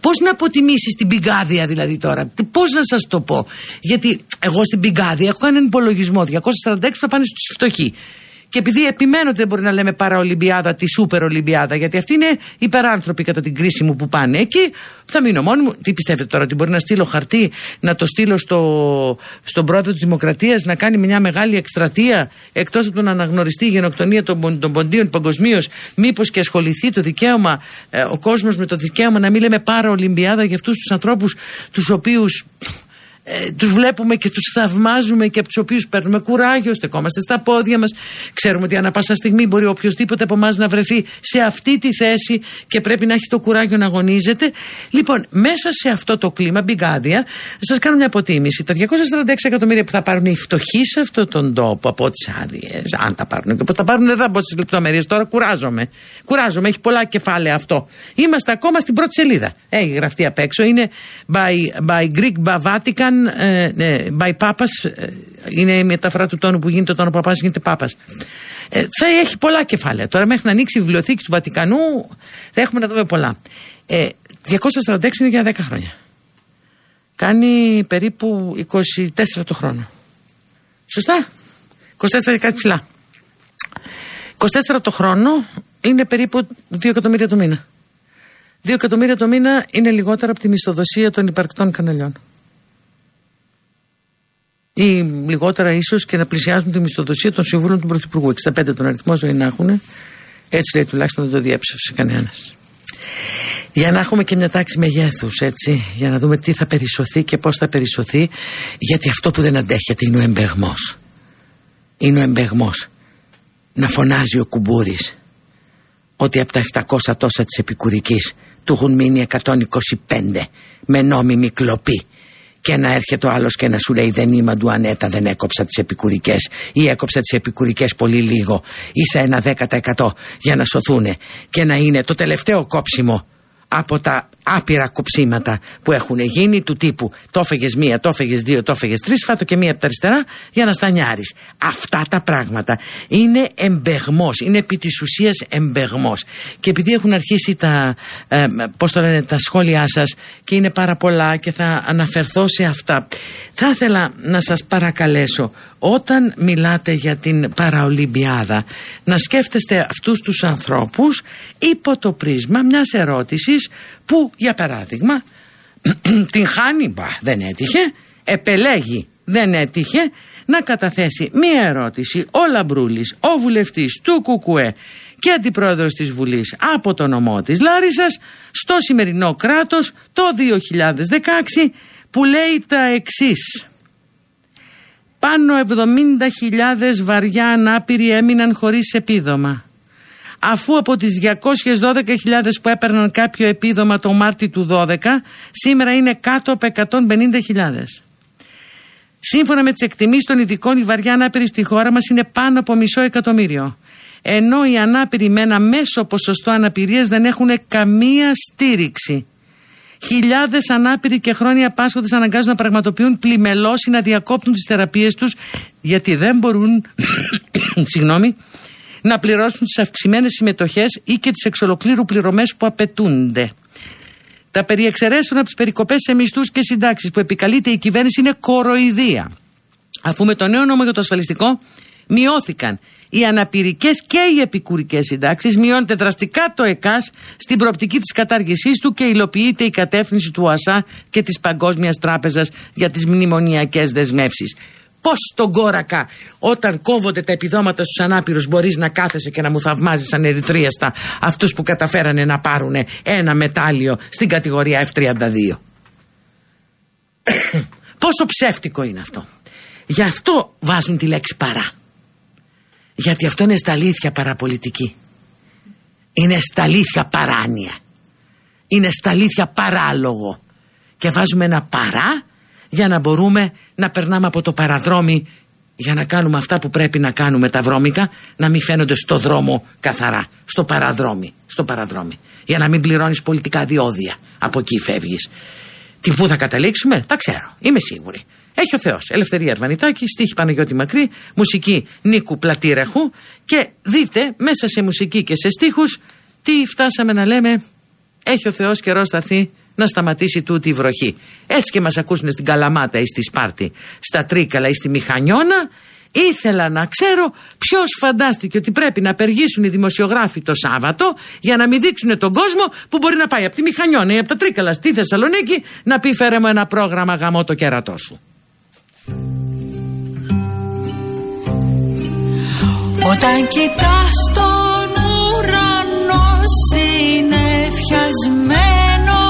πώς να αποτιμήσεις την πηγάδια, δηλαδή τώρα; Πώς να σας το πω; Γιατί εγώ στην πηγάδια έχω κάνει έναν υπολογισμό. 246 που θα πάνε στου φτωχοί. Και επειδή επιμένω ότι δεν μπορεί να λέμε παραολυμπιάδα τη σούπερ Ολυμπιάδα, γιατί αυτοί είναι υπεράνθρωποι κατά την κρίση μου που πάνε εκεί, θα μείνω μόνη μου. Τι πιστεύετε τώρα, ότι μπορεί να στείλω χαρτί, να το στείλω στο, στον πρόεδρο της Δημοκρατίας, να κάνει μια μεγάλη εκστρατεία, εκτός από το να αναγνωριστεί η γενοκτονία των, των ποντίων παγκοσμίως, μήπως και ασχοληθεί το δικαίωμα, ε, ο κόσμος με το δικαίωμα να μην λέμε παραολυμπιάδα για αυτούς τους ανθρώπους, τους οποίους ε, τους βλέπουμε και τους θαυμάζουμε και από τους οποίους παίρνουμε κουράγιο, στεκόμαστε στα πόδια μας. Ξέρουμε ότι ανά πάσα στιγμή μπορεί οποιοδήποτε από εμάς να βρεθεί σε αυτή τη θέση και πρέπει να έχει το κουράγιο να αγωνίζεται. Λοιπόν, μέσα σε αυτό το κλίμα, μπιγκάδια, σας κάνω μια αποτίμηση. Τα 246 εκατομμύρια που θα πάρουν οι φτωχοί σε αυτόν τον τόπο από τις άδειες, αν τα πάρουν και που τα πάρουν, δεν θα μπω στις λεπτομέρειες τώρα, κουράζομαι. Κουράζομαι, έχει πολλά κεφάλαια αυτό. Είμαστε ακόμα στην πρώτη σελίδα. Έχει γραφτεί απ' έξω, είναι by, by Greek, by Vatican, ε, ναι, by Papas, ε, είναι η μεταφορά του τόνου που γίνεται όταν ο παπάς γίνεται πάπας. Ε, θα έχει πολλά κεφάλαια. Τώρα μέχρι να ανοίξει η βιβλιοθήκη του Βατικανού θα έχουμε να δούμε πολλά. Ε, 246 είναι για 10 χρόνια. Κάνει περίπου 24 το χρόνο. Σωστά; 24 κάτι ψηλά. 24 το χρόνο είναι περίπου 2 εκατομμύρια το μήνα. 2 εκατομμύρια το μήνα είναι λιγότερα από τη μισθοδοσία των υπαρκτών καναλιών. Ή λιγότερα ίσως και να πλησιάζουν τη μισθοδοσία των συμβούλων του Πρωθυπουργού. 65 τον αριθμό ζωή να έχουν. Έτσι λέει τουλάχιστον δεν το διέψευσε κανένας. Για να έχουμε και μια τάξη μεγέθους, έτσι. Για να δούμε τι θα περισσωθεί και πώς θα περισσωθεί. Γιατί αυτό που δεν αντέχεται είναι ο εμπεγμός. Είναι ο εμπεγμός. Να φωνάζει ο κουμπούρης ότι από τα 700 τόσα της επικουρικής του έχουν μείνει 125 με νόμιμη κλοπή και να έρχεται ο άλλος και να σου λέει δεν είμαι αντουανέτα δεν έκοψα τις επικουρικές ή έκοψα τις επικουρικές πολύ λίγο ή ένα 10% για να σωθούν και να είναι το τελευταίο κόψιμο από τα άπειρα κοψίματα που έχουν γίνει του τύπου το έφεγες μία, το έφεγες δύο, το έφεγες τρεις, φάτο και μία από τα αριστερά για να στανιάρεις. Αυτά τα πράγματα είναι εμπεγμός, είναι επί της ουσίας εμπεγμός. Και επειδή έχουν αρχίσει τα, ε, πώς το λένε, τα σχόλιά σας και είναι πάρα πολλά και θα αναφερθώ σε αυτά, θα ήθελα να σας παρακαλέσω όταν μιλάτε για την παραολυμπιάδα να σκέφτεστε αυτούς τους ανθρώπους υπό το πρίσμα μιας ερώτησης που για παράδειγμα [CLEARS THROAT] την χάνει, μπα, δεν έτυχε, επελέγει, δεν έτυχε. Να καταθέσει μία ερώτηση ο Λαμπρούλης, ο βουλευτής του Κουκουέ και αντιπρόεδρος της Βουλής από το νομό της Λάρισας στο σημερινό κράτος το 2016 που λέει τα εξής. Πάνω 70.000 βαριά ανάπηροι έμειναν χωρίς επίδομα. Αφού από τις 212.000 που έπαιρναν κάποιο επίδομα το Μάρτι του 12, σήμερα είναι κάτω από 150.000. Σύμφωνα με τις εκτιμήσεις των ειδικών, οι βαριά ανάπηροι στη χώρα μας είναι πάνω από μισό εκατομμύριο. Ενώ οι ανάπηροι με ένα μέσο ποσοστό αναπηρίας δεν έχουν καμία στήριξη. Χιλιάδες ανάπηροι και χρόνια πάσχοντες αναγκάζουν να πραγματοποιούν πλημελώς ή να διακόπτουν τις θεραπείες τους γιατί δεν μπορούν [COUGHS] συγγνώμη, να πληρώσουν τις αυξημένες συμμετοχές ή και τις εξολοκλήρου πληρωμές που απαιτούνται. Τα περιεξαιρέσεων από τις περικοπές σε μισθούς και συντάξεις που επικαλείται η κυβέρνηση είναι κοροϊδία. Αφού με το νέο νόμο για το ασφαλιστικό μειώθηκαν οι αναπηρικές και οι επικουρικές συντάξεις, μειώνεται δραστικά το ΕΚΑΣ στην προοπτική της κατάργησής του και υλοποιείται η κατεύθυνση του ΟΑΣΑ και της Παγκόσμιας Τράπεζας για τις μνημονιακές δεσμεύσεις. Πώς στον κόρακα, όταν κόβονται τα επιδόματα στους ανάπηρους, μπορείς να κάθεσαι και να μου θαυμάζεις σαν ερυθρίαστα αυτούς που καταφέρανε να πάρουν ένα μετάλλιο στην κατηγορία F32. [COUGHS] Πόσο ψεύτικο είναι αυτό. Γι' αυτό βάζουν τη λέξη παρά. Γιατί αυτό είναι στα αλήθεια παραπολιτική. Είναι στα αλήθεια παράνοια. Είναι στα αλήθεια παράλογο. Και βάζουμε ένα παρά για να μπορούμε να περνάμε από το παραδρόμι για να κάνουμε αυτά που πρέπει να κάνουμε τα βρώμικα να μην φαίνονται στο δρόμο καθαρά, στο παραδρόμι, στο παραδρόμι. Για να μην πληρώνεις πολιτικά διόδια. Από εκεί φεύγεις. Τι πού θα καταλήξουμε, τα ξέρω, είμαι σίγουρη. Έχει ο Θεός. Ελευθερία Αρβανιτάκη, στίχη Παναγιώτη Μακρύ, μουσική Νίκου Πλατήραχου και δείτε μέσα σε μουσική και σε στίχους τι φτάσαμε να λέμε. Έχει ο Θεός καιρός σταθεί να σταματήσει τούτη η βροχή. Έτσι και μας ακούσουν στην Καλαμάτα ή στη Σπάρτη, στα Τρίκαλα ή στη Μηχανιώνα. Ήθελα να ξέρω ποιος φαντάστηκε ότι πρέπει να απεργήσουν οι δημοσιογράφοι το Σάββατο για να μην δείξουν τον κόσμο που μπορεί να πάει από τη Μηχανιώνα ή από τα Τρίκαλα στη Θεσσαλονίκη να πει φέρε μου ένα πρόγραμμα γαμό το κέρατό σου. Όταν κοιτάς τον ουρανό συνεφιασμένος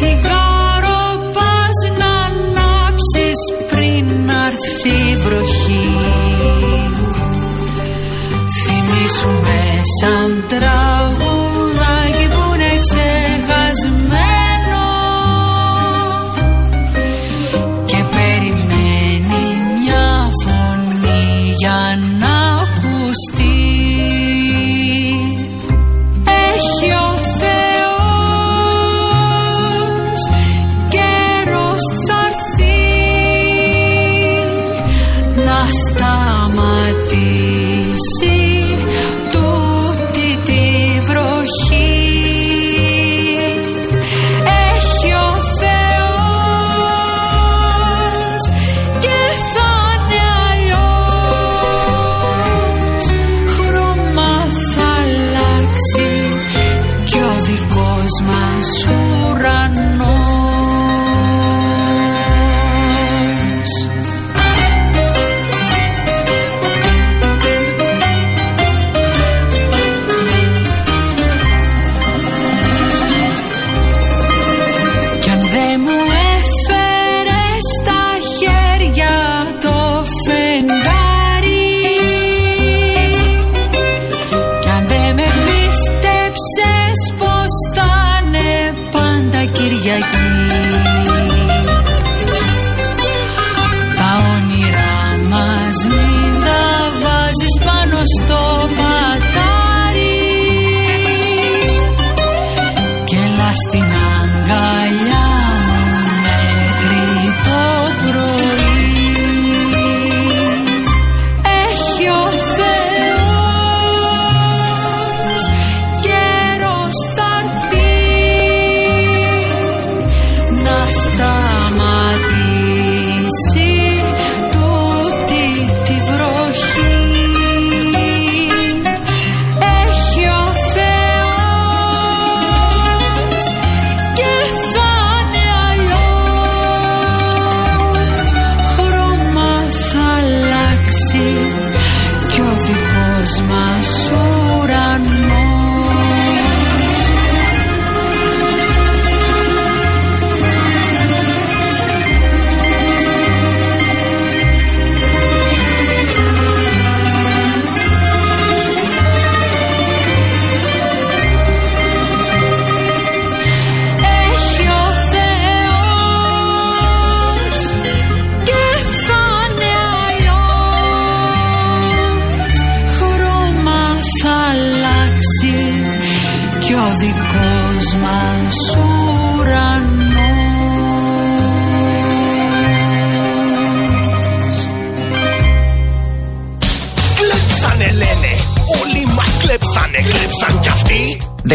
τσιγάρο πας να ανάψεις πριν αρθεί βροχή. Θυμίσου με σαν τραγουδάκι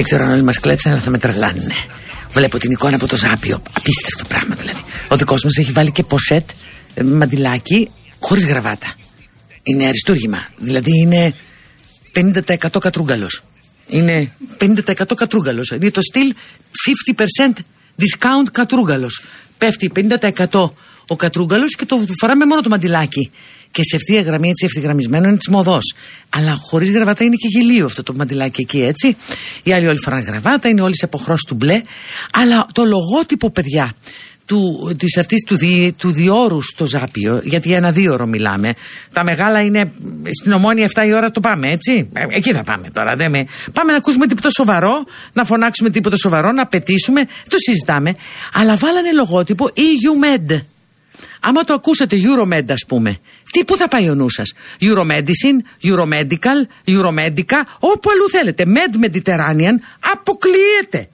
ξέρω αν όλοι μας κλέψαν, αλλά θα με τρελάνε. Βλέπω την εικόνα από το Ζάπιο. Απίστευτο πράγμα δηλαδή. Ο δικός μας έχει βάλει και ποσέτ, ε, μαντιλάκι, χωρίς γραβάτα. Είναι αριστούργημα. Δηλαδή είναι 50% κατρούγκαλος. Είναι 50% κατρούγκαλος. Είναι το στυλ 50% discount κατρούγκαλος. Πέφτει 50% ο κατρούγκαλος και το φοράμε μόνο το μαντιλάκι. Και σε ευθεία γραμμή, έτσι ευθυγραμμισμένο, είναι τη μοδό. Αλλά χωρίς γραβάτα είναι και γελίο αυτό το μαντιλάκι εκεί, έτσι. Οι άλλοι όλοι φοράνε γραβάτα, είναι όλοι σε αποχρώσεις του μπλε. Αλλά το λογότυπο, παιδιά, του, της αυτής του, δι, του διόρου στο Ζάπιο, γιατί για ένα δίωρο μιλάμε. Τα μεγάλα είναι στην Ομόνια 7 η ώρα το πάμε, έτσι. Ε, εκεί θα πάμε τώρα. Δεν με... Πάμε να ακούσουμε τίποτα σοβαρό, να φωνάξουμε τίποτα σοβαρό, να πετήσουμε. Το συζητάμε. Αλλά βάλανε λογότυπο EUMED. Άμα το ακούσετε Euromed ας πούμε, τι που θα πάει ο νους σας; Euromedicine, Euromedical, Euromedica, όπου αλλού θέλετε. Med Mediterranean αποκλείεται.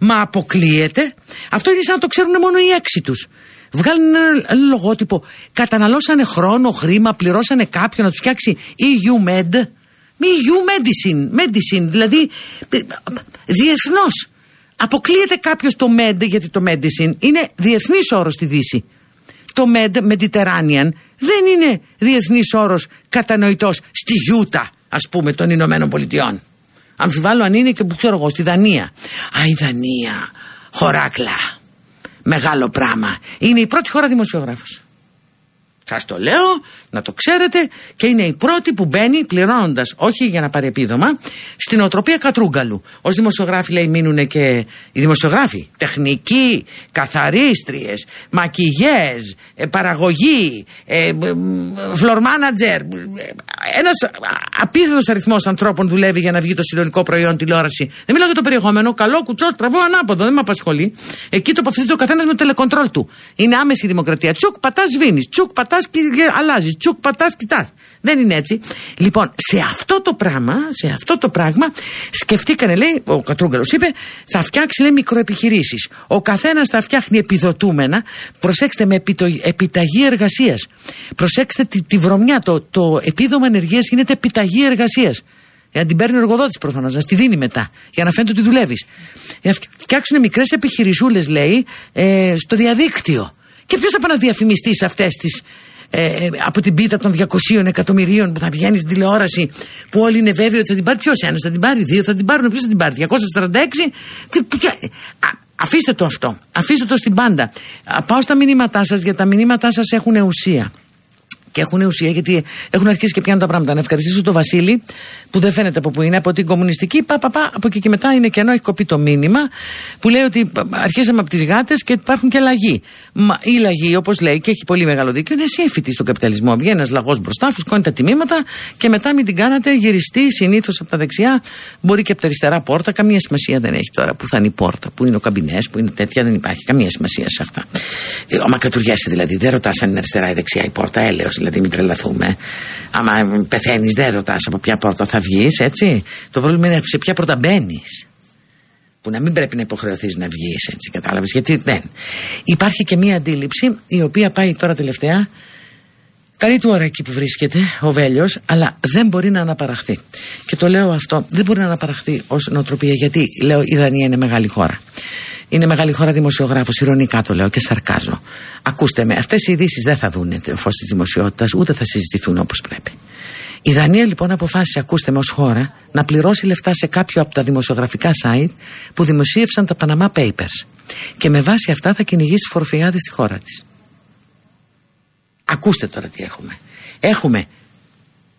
Μα αποκλείεται. Αυτό είναι σαν να το ξέρουν μόνο οι έξι τους. Βγάλουν ένα λογότυπο. Καταναλώσανε χρόνο, χρήμα, πληρώσανε κάποιον να τους φτιάξει EU Med. Μη EU Medicine. Medicine, δηλαδή διεθνώς. Αποκλείεται κάποιος το Med, γιατί το Medicine είναι διεθνής όρος στη Δύση το Med Mediterranean δεν είναι διεθνής όρος κατανοητός στη Γιούτα ας πούμε των Ηνωμένων Πολιτειών. Αμφιβάλλω αν είναι και που ξέρω εγώ στη Δανία. Α η Δανία, χωράκλα, μεγάλο πράγμα. Είναι η πρώτη χώρα δημοσιογράφος. Σας το λέω, να το ξέρετε, και είναι η πρώτη που μπαίνει πληρώνοντας, όχι για να πάρει επίδομα, στην οτροπία Κατρούγκαλου. Ω δημοσιογράφοι, λέει, μείνουν και οι δημοσιογράφοι. Τεχνικοί, καθαρίστριες, μακιγιές, ε, παραγωγή, ε, floor manager. Ένας απίθανο αριθμός ανθρώπων δουλεύει για να βγει το συλλογικό προϊόν τηλεόραση. Δεν μιλάω για το περιεχόμενο. Καλό, κουτσός, τραβώ, ανάποδο, δεν με απασχολεί. Εκεί τοποθετείται ο καθένας με το τηλεκοντρόλ του. Είναι άμεση η δημοκρατία. Τσουκ, πατάς, σβήνεις. Τσουκ, πατάς, και αλλάζεις. Τσουκ, πατάς, κοιτάς. Δεν είναι έτσι. Λοιπόν, σε αυτό το πράγμα, σε αυτό το πράγμα, σκεφτήκανε, λέει, ο Κατρούγκαλο είπε, θα φτιάξει, λέει, μικροεπιχειρήσεις. Ο καθένας θα φτιάχνει επιδοτούμενα, προσέξτε, με επιταγή εργασίας. Προσέξτε τη, τη βρωμιά. Το, το επίδομα ενεργείας γίνεται επιταγή εργασίας. Για να την παίρνει ο εργοδότης προφανώς, να στη δίνει μετά, για να φαίνεται ότι δουλεύεις. Για να φτιάξουν μικρές επιχειρησούλες, λέει, ε, στο διαδίκτυο. Και ποιος θα πάει να διαφημιστεί σε αυτές τις ε, ε, από την πίτα των 200 εκατομμυρίων που θα πηγαίνεις στην τηλεόραση που όλοι είναι βέβαιοι ότι θα την πάρει; Ποιος ένας θα την πάρει, δύο θα την πάρουν, ποιος θα την πάρει, 246. Τι, ποια, α, αφήστε το αυτό. Αφήστε το στην πάντα. Α, πάω στα μηνύματά σας γιατί τα μηνύματά σας έχουν ουσία και έχουν ουσία γιατί έχουν αρχίσει και πιάνουν τα πράγματα. Να ευχαριστήσω τον Βασίλη που δεν φαίνεται από πού είναι, από την κομμουνιστική. Πα, πα, πα, από εκεί και μετά είναι κενό, έχει κοπεί το μήνυμα που λέει ότι αρχίσαμε από τις γάτες και υπάρχουν και λαγοί. Μα η λαγή, όπως λέει, και έχει πολύ μεγάλο δίκιο, είναι εσύ έφητη στον καπιταλισμό. Βγαίνει ένας λαγός μπροστά, φουσκώνει τα τιμήματα και μετά μην την κάνατε γυριστή συνήθως από τα δεξιά, μπορεί και από τα αριστερά πόρτα. Καμία σημασία δεν έχει τώρα που θα είναι η πόρτα, που είναι ο καμπινές, που είναι τέτοια, δεν υπάρχει καμία σημασία σε αυτά. Ε, ο Μακατουριέση δηλαδή, δεν ρωτάς αν είναι αριστερά ή δεξιά η πόρτα, έλεος δηλαδή, μην τρελαθούμε. Άμα πεθαίνεις, δεν ρωτάς από ποια πόρτα θα βγεις, έτσι. Το πρόβλημα είναι σε ποια πόρτα μπαίνεις. Που να μην πρέπει να υποχρεωθείς να βγεις, έτσι, κατάλαβες. Γιατί δεν. Υπάρχει και μία αντίληψη η οποία πάει τώρα τελευταία. Καλή του ώρα εκεί που βρίσκεται ο Βέλιος, αλλά δεν μπορεί να αναπαραχθεί. Και το λέω αυτό, δεν μπορεί να αναπαραχθεί ως νοοτροπία, γιατί λέω η Δανία είναι μεγάλη χώρα. Είναι μεγάλη χώρα δημοσιογράφος, ηρωνικά το λέω και σαρκάζω. Ακούστε με, αυτές οι ειδήσεις δεν θα δουν το φως της δημοσιότητας, ούτε θα συζητηθούν όπως πρέπει. Η Δανία λοιπόν αποφάσισε, ακούστε με, ως χώρα, να πληρώσει λεφτά σε κάποιο από τα δημοσιογραφικά site που δημοσίευσαν τα Panama Papers. Και με βάση αυτά θα κυνηγήσει φορφιάδες στη χώρα της. Ακούστε τώρα τι έχουμε. Έχουμε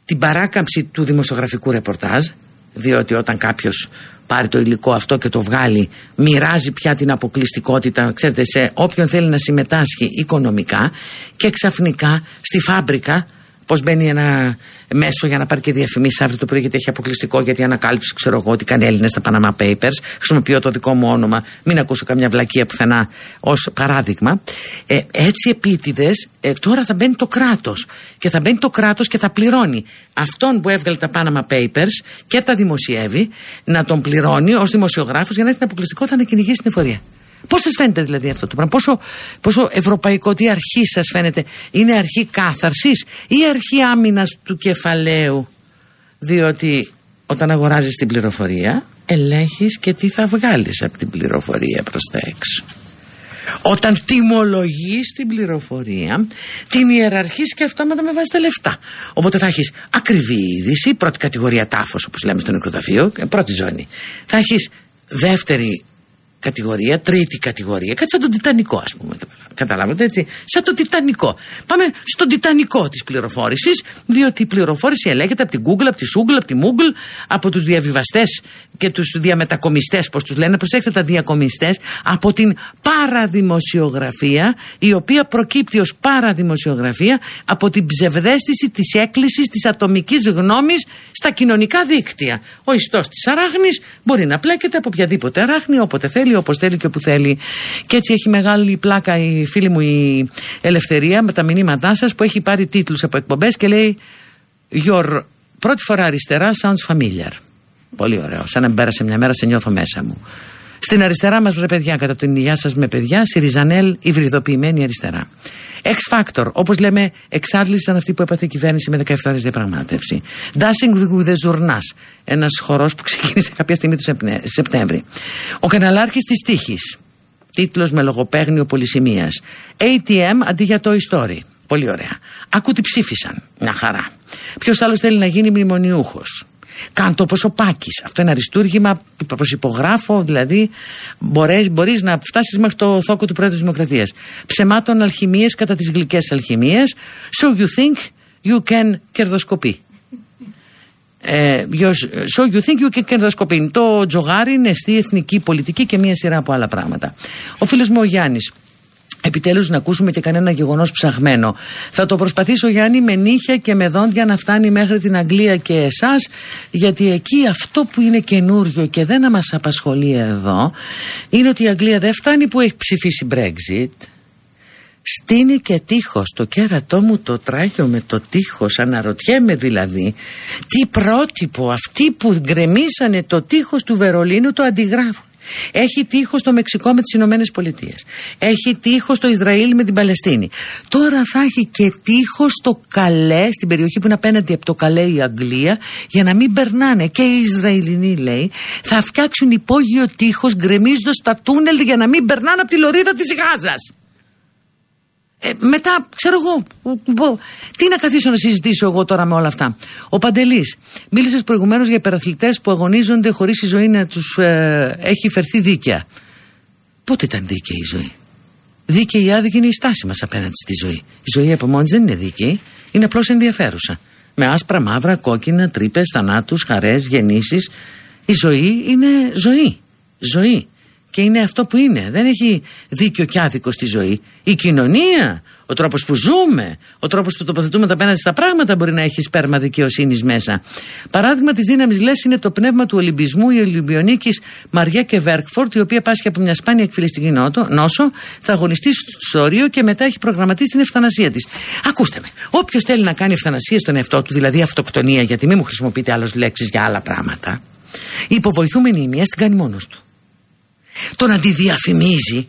την παράκαμψη του δημοσιογραφικού ρεπορτάζ, διότι όταν κάποιος πάρει το υλικό αυτό και το βγάλει, μοιράζει πια την αποκλειστικότητα, ξέρετε, σε όποιον θέλει να συμμετάσχει οικονομικά και ξαφνικά στη φάμπρικα, πώς μπαίνει ένα μέσο για να πάρει και διαφημίσεις αύριο το πρωί γιατί έχει αποκλειστικό γιατί ανακάλυψε ξέρω εγώ ότι κάνει Έλληνες στα Panama Papers. Χρησιμοποιώ το δικό μου όνομα μην ακούσω καμιά βλακεία πουθενά ως παράδειγμα. Ε, έτσι επίτηδες ε, τώρα θα μπαίνει το κράτος. και θα μπαίνει το κράτος και θα πληρώνει αυτόν που έβγαλε τα Panama Papers και τα δημοσιεύει να τον πληρώνει ως δημοσιογράφος για να έχει την αποκλειστικότητα να κυνηγήσει την εφορία Πώς σας φαίνεται δηλαδή αυτό το πράγμα, πόσο, πόσο ευρωπαϊκό, τι αρχή σας φαίνεται, Είναι αρχή κάθαρσης ή αρχή άμυνας του κεφαλαίου, διότι όταν αγοράζεις την πληροφορία, ελέγχεις και τι θα βγάλεις από την πληροφορία προς τα έξω. Όταν τιμολογείς την πληροφορία, την ιεραρχείς και αυτόματα με βάζει τα λεφτά. Οπότε θα έχεις ακριβή είδηση, πρώτη κατηγορία τάφος όπως λέμε στο νεκροταφείο, πρώτη ζώνη. Θα έχεις δεύτερη κατηγορία, τρίτη κατηγορία, κάτι σαν τον Τιτανικό ας πούμε. Καταλάβατε έτσι, σαν το Τιτανικό. Πάμε στον Τιτανικό της πληροφόρησης, διότι η πληροφόρηση ελέγχεται από την Google, από τη Google, από τη Google, από τους διαβιβαστές και τους διαμετακομιστές, πώς τους λένε, προσέξτε τα διακομιστές, από την παραδημοσιογραφία, η οποία προκύπτει ως παραδημοσιογραφία από την ψευδέστηση της έκκλησης της ατομικής γνώμης στα κοινωνικά δίκτυα. Ο ιστός της αράχνης μπορεί να πλέκεται από οποιαδήποτε αράχνη, όποτε θέλει, όπως θέλει και όπου θέλει. Και έτσι έχει μεγάλη πλάκα η φίλη μου η Ελευθερία με τα μηνύματά σας που έχει πάρει τίτλους από εκπομπές και λέει Your πρώτη φορά αριστερά sounds familiar. Πολύ ωραίο. Σαν να πέρασε μια μέρα σε νιώθω μέσα μου. Στην αριστερά μας, βρε παιδιά, κατά την υγεία σας με παιδιά, Σιριζανέλ, υβριδοποιημένη αριστερά. X Factor, όπως λέμε, εξάντληση σαν αυτή που έπαθε η κυβέρνηση με 17 ώρες διαπραγμάτευση. Dashing with the Journas, ένας χορός που ξεκίνησε κάποια στιγμή του Σεπτέμβρη. Ο καναλάρχης της τύχης, τίτλος με λογοπαίγνιο πολυσημείας. ATM αντί για το Story. Πολύ ωραία. Ακού τι ψήφισαν. Μια χαρά. Ποιος άλλος θέλει να γίνει μνημονιούχος; Κάντο όπω ο Πάκη. Αυτό είναι αριστούργημα, προσυπογράφω, δηλαδή μπορείς να φτάσεις μέχρι το θόκο του Πρόεδρου της Δημοκρατίας. Ψεμάτων αλχημίες κατά τις γλυκές αλχημίες. So you think you can κερδοσκοπεί. Ε, so you think you can κερδοσκοπεί. Το τζογάρι είναι στη εθνική πολιτική και μία σειρά από άλλα πράγματα. Ο φίλος μου ο Γιάννης επιτέλους να ακούσουμε και κανένα γεγονός ψαγμένο. Θα το προσπαθήσω Γιάννη με νύχια και με δόντια να φτάνει μέχρι την Αγγλία και εσάς γιατί εκεί αυτό που είναι καινούριο και δεν μας απασχολεί εδώ είναι ότι η Αγγλία δεν φτάνει που έχει ψηφίσει Brexit Στείνει και τείχος το κέρατό μου το τράγιο με το τείχος Αναρωτιέμαι δηλαδή Τι πρότυπο αυτοί που γκρεμίσανε το τείχος του Βερολίνου το αντιγράφουν έχει τείχος το Μεξικό με τις Ηνωμένες Πολιτείες. Έχει τείχος το Ισραήλ με την Παλαιστίνη. Τώρα θα έχει και τείχος στο Καλέ, στην περιοχή που είναι απέναντι από το Καλέ η Αγγλία, για να μην περνάνε. Και οι Ισραηλινοί λέει θα φτιάξουν υπόγειο τείχος γκρεμίζοντας τα τούνελ για να μην περνάνε από τη λωρίδα της Γάζας. Ε, μετά, ξέρω εγώ, τι να καθίσω να συζητήσω εγώ τώρα με όλα αυτά. Ο Παντελής, μίλησες προηγουμένως για υπεραθλητές που αγωνίζονται χωρίς η ζωή να τους ε, έχει φερθεί δίκαια. Πότε ήταν δίκαιη η ζωή; Δίκαιη ή άδικη είναι η στάση μας απέναντι στη ζωή. Η ζωή από μόνη δεν είναι δίκαιη, είναι απλώς ενδιαφέρουσα. Με άσπρα, μαύρα, κόκκινα, τρύπες, θανάτους, χαρές, γεννήσεις. Η ζωή είναι ζωή. Ζωή και είναι αυτό που είναι. Δεν έχει δίκιο και άδικο στη ζωή. Η κοινωνία, ο τρόπος που ζούμε, ο τρόπος που τοποθετούμε τα απέναντι στα πράγματα μπορεί να έχει σπέρμα δικαιοσύνης μέσα. Παράδειγμα της δύναμης, λες, είναι το πνεύμα του Ολυμπισμού, η Ολυμπιονίκης Μαριά και Βέρκφορτ, η οποία πάσχει από μια σπάνια εκφυλιστική νόσο, θα αγωνιστεί στο όριο και μετά έχει προγραμματίσει την ευθανασία της. Ακούστε με, όποιος θέλει να κάνει ευθανασία στον εαυτό του, δηλαδή αυτοκτονία, γιατί μην μου χρησιμοποιείτε άλλες λέξεις για άλλα πράγματα, υποβοηθούμενη η μία την κάνει μόνος του τον αντιδιαφημίζει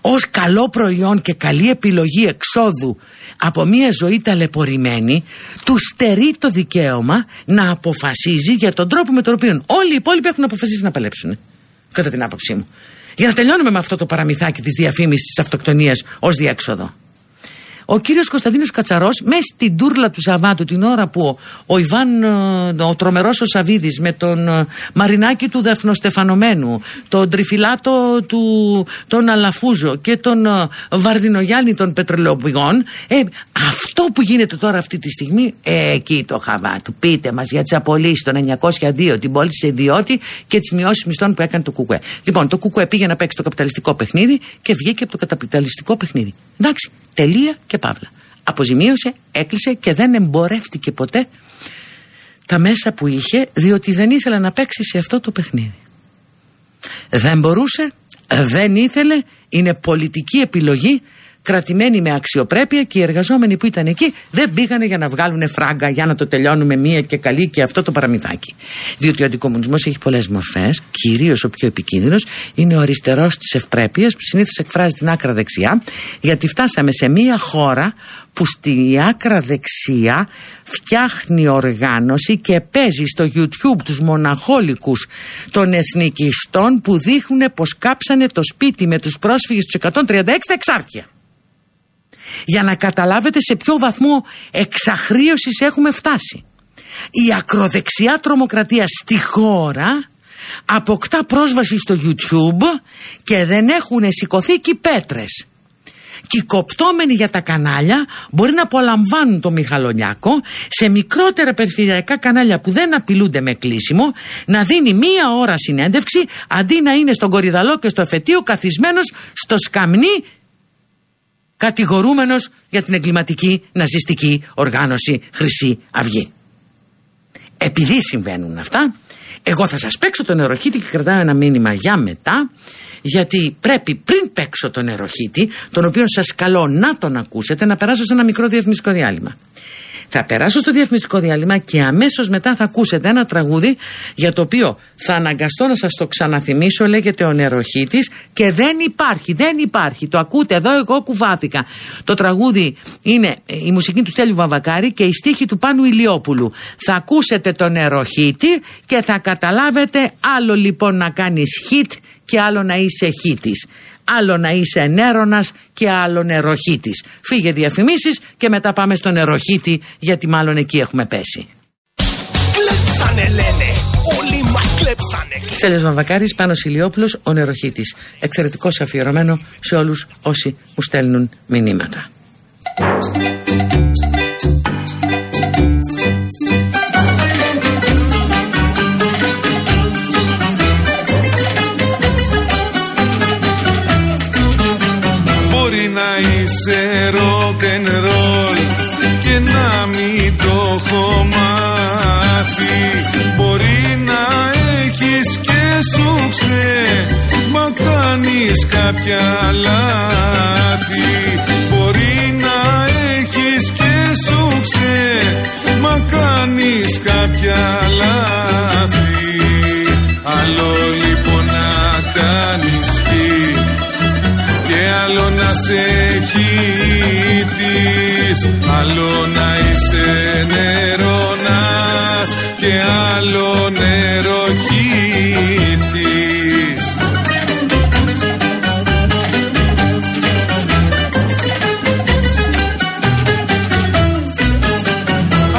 ως καλό προϊόν και καλή επιλογή εξόδου από μια ζωή ταλαιπωρημένη του στερεί το δικαίωμα να αποφασίζει για τον τρόπο με τον οποίο όλοι οι υπόλοιποι έχουν αποφασίσει να παλέψουν κατά την άποψή μου. Για να τελειώνουμε με αυτό το παραμυθάκι της διαφήμισης της αυτοκτονίας ως διέξοδο ο κύριος Κωνσταντίνος Κατσαρός, μέσα στην τούρλα του Σαββάτου, την ώρα που ο Ιβάν, ε, ο τρομερός ο Σαββίδη, με τον ε, μαρινάκι του Δεφνοστεφανωμένου, τον τριφυλάτο του τον Αλαφούζο και τον ε, Βαρδινογιάννη των Πετρελαιοπηγών, ε, αυτό που γίνεται τώρα αυτή τη στιγμή, ε, εκεί το Χαβάτου. Πείτε μας για τις απολύσεις των 902, την πώληση ιδιώτη και τις μειώσεις μισθών που έκανε το Κουκουέ. Λοιπόν, το Κουκουέ πήγε να παίξει το καπιταλιστικό παιχνίδι και βγήκε από το καπιταλιστικό παιχνίδι. Εντάξει, τελεία και παύλα. Αποζημίωσε, έκλεισε και δεν εμπορεύτηκε ποτέ τα μέσα που είχε διότι δεν ήθελε να παίξει σε αυτό το παιχνίδι. Δεν μπορούσε, δεν ήθελε, είναι πολιτική επιλογή κρατημένοι με αξιοπρέπεια και οι εργαζόμενοι που ήταν εκεί δεν πήγανε για να βγάλουν φράγκα, για να το τελειώνουμε μία και καλή και αυτό το παραμυθάκι. Διότι ο αντικομουνισμό έχει πολλές μορφές, κυρίως ο πιο επικίνδυνος είναι ο αριστερός της ευπρέπειας που συνήθως εκφράζει την άκρα δεξιά, γιατί φτάσαμε σε μία χώρα που στη άκρα δεξιά φτιάχνει οργάνωση και παίζει στο YouTube τους μοναχόλικους των εθνικιστών που δείχνουν πως κάψανε το σπίτι με τους πρόσφυγες τους 136 τα εξάρχεια. Για να καταλάβετε σε ποιο βαθμό εξαχρίωσης έχουμε φτάσει. Η ακροδεξιά τρομοκρατία στη χώρα αποκτά πρόσβαση στο YouTube και δεν έχουν σηκωθεί εκεί πέτρες κυκοπτόμενοι για τα κανάλια μπορεί να απολαμβάνουν το Μιχαλονιάκο σε μικρότερα περιφερειακά κανάλια που δεν απειλούνται με κλείσιμο να δίνει μία ώρα συνέντευξη αντί να είναι στον Κορυδαλό και στο εφετείο καθισμένος στο σκαμνί κατηγορούμενος για την εγκληματική ναζιστική οργάνωση Χρυσή Αυγή. Επειδή συμβαίνουν αυτά, εγώ θα σας παίξω τον νεροχήτη και κρατάω ένα μήνυμα για μετά γιατί πρέπει πριν παίξω τον νεροχήτη, τον οποίο σας καλώ να τον ακούσετε, να περάσω σε ένα μικρό διαφημιστικό διάλειμμα. Θα περάσω στο διαφημιστικό διάλειμμα και αμέσως μετά θα ακούσετε ένα τραγούδι για το οποίο θα αναγκαστώ να σας το ξαναθυμίσω. Λέγεται Ο Νεροχήτη και δεν υπάρχει, δεν υπάρχει. Το ακούτε εδώ, εγώ κουβάθηκα. Το τραγούδι είναι ε, η μουσική του Στέλιου Βαβακάρη και η στίχη του Πάνου Ηλιόπουλου. Θα ακούσετε τον Νεροχήτη και θα καταλάβετε άλλο λοιπόν να κάνεις hit και άλλο να είσαι χίτης. Άλλο να είσαι νέρονας και άλλο νεροχίτης. Φύγε διαφημίσεις και μετά πάμε στο νεροχίτη γιατί μάλλον εκεί έχουμε πέσει. Κλέψανε λένε, όλοι μας κλέψανε. Στέλιος Βαμβακάρης, Πάνος Ηλιόπουλος, ο νεροχίτης. Εξαιρετικός αφιερωμένο σε όλους όσοι μου στέλνουν μηνύματα. Σε rock and roll και να μην το έχω μάθει. Μπορεί να έχεις και σου ξέ μα κάνεις κάποια λάθη. Μπορεί να έχεις και σου ξέ μα κάνεις κάποια λάθη. Άλλο λοιπόν να κάνεις και άλλο να σε χύτης άλλο να είσαι νερονάς και άλλο νεροχύτης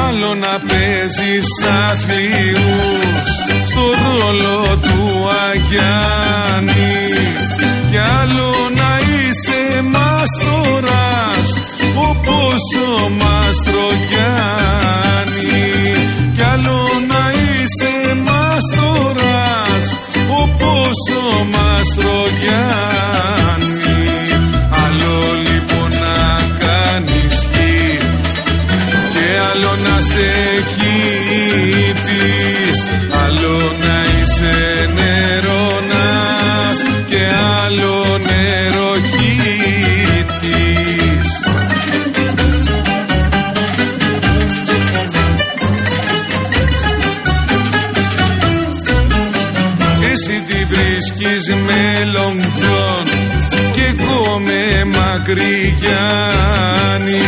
άλλο να παίζεις αθλιούς στο ρόλο του Αγιάννη κι άλλο ο Μαστρογιάννη κι άλλο να είσαι μαστοράς όπως ο Μαστρογιάννη άλλο λοιπόν να κάνεις γη και άλλο να σε χύτης άλλο να είσαι Γιάννη.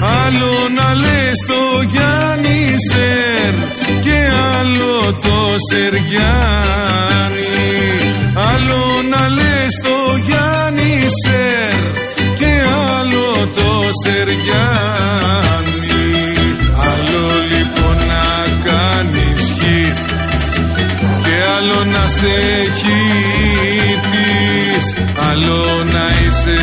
Άλλο να λες το Γιάννη Σερ Και άλλο το Σεργιάννη Άλλο να λες το Γιάννη Σερ Και άλλο το Σεργιάννη Άλλο λοιπόν να κάνεις χιτ Και άλλο να σε χιτεις Άλλο να είσαι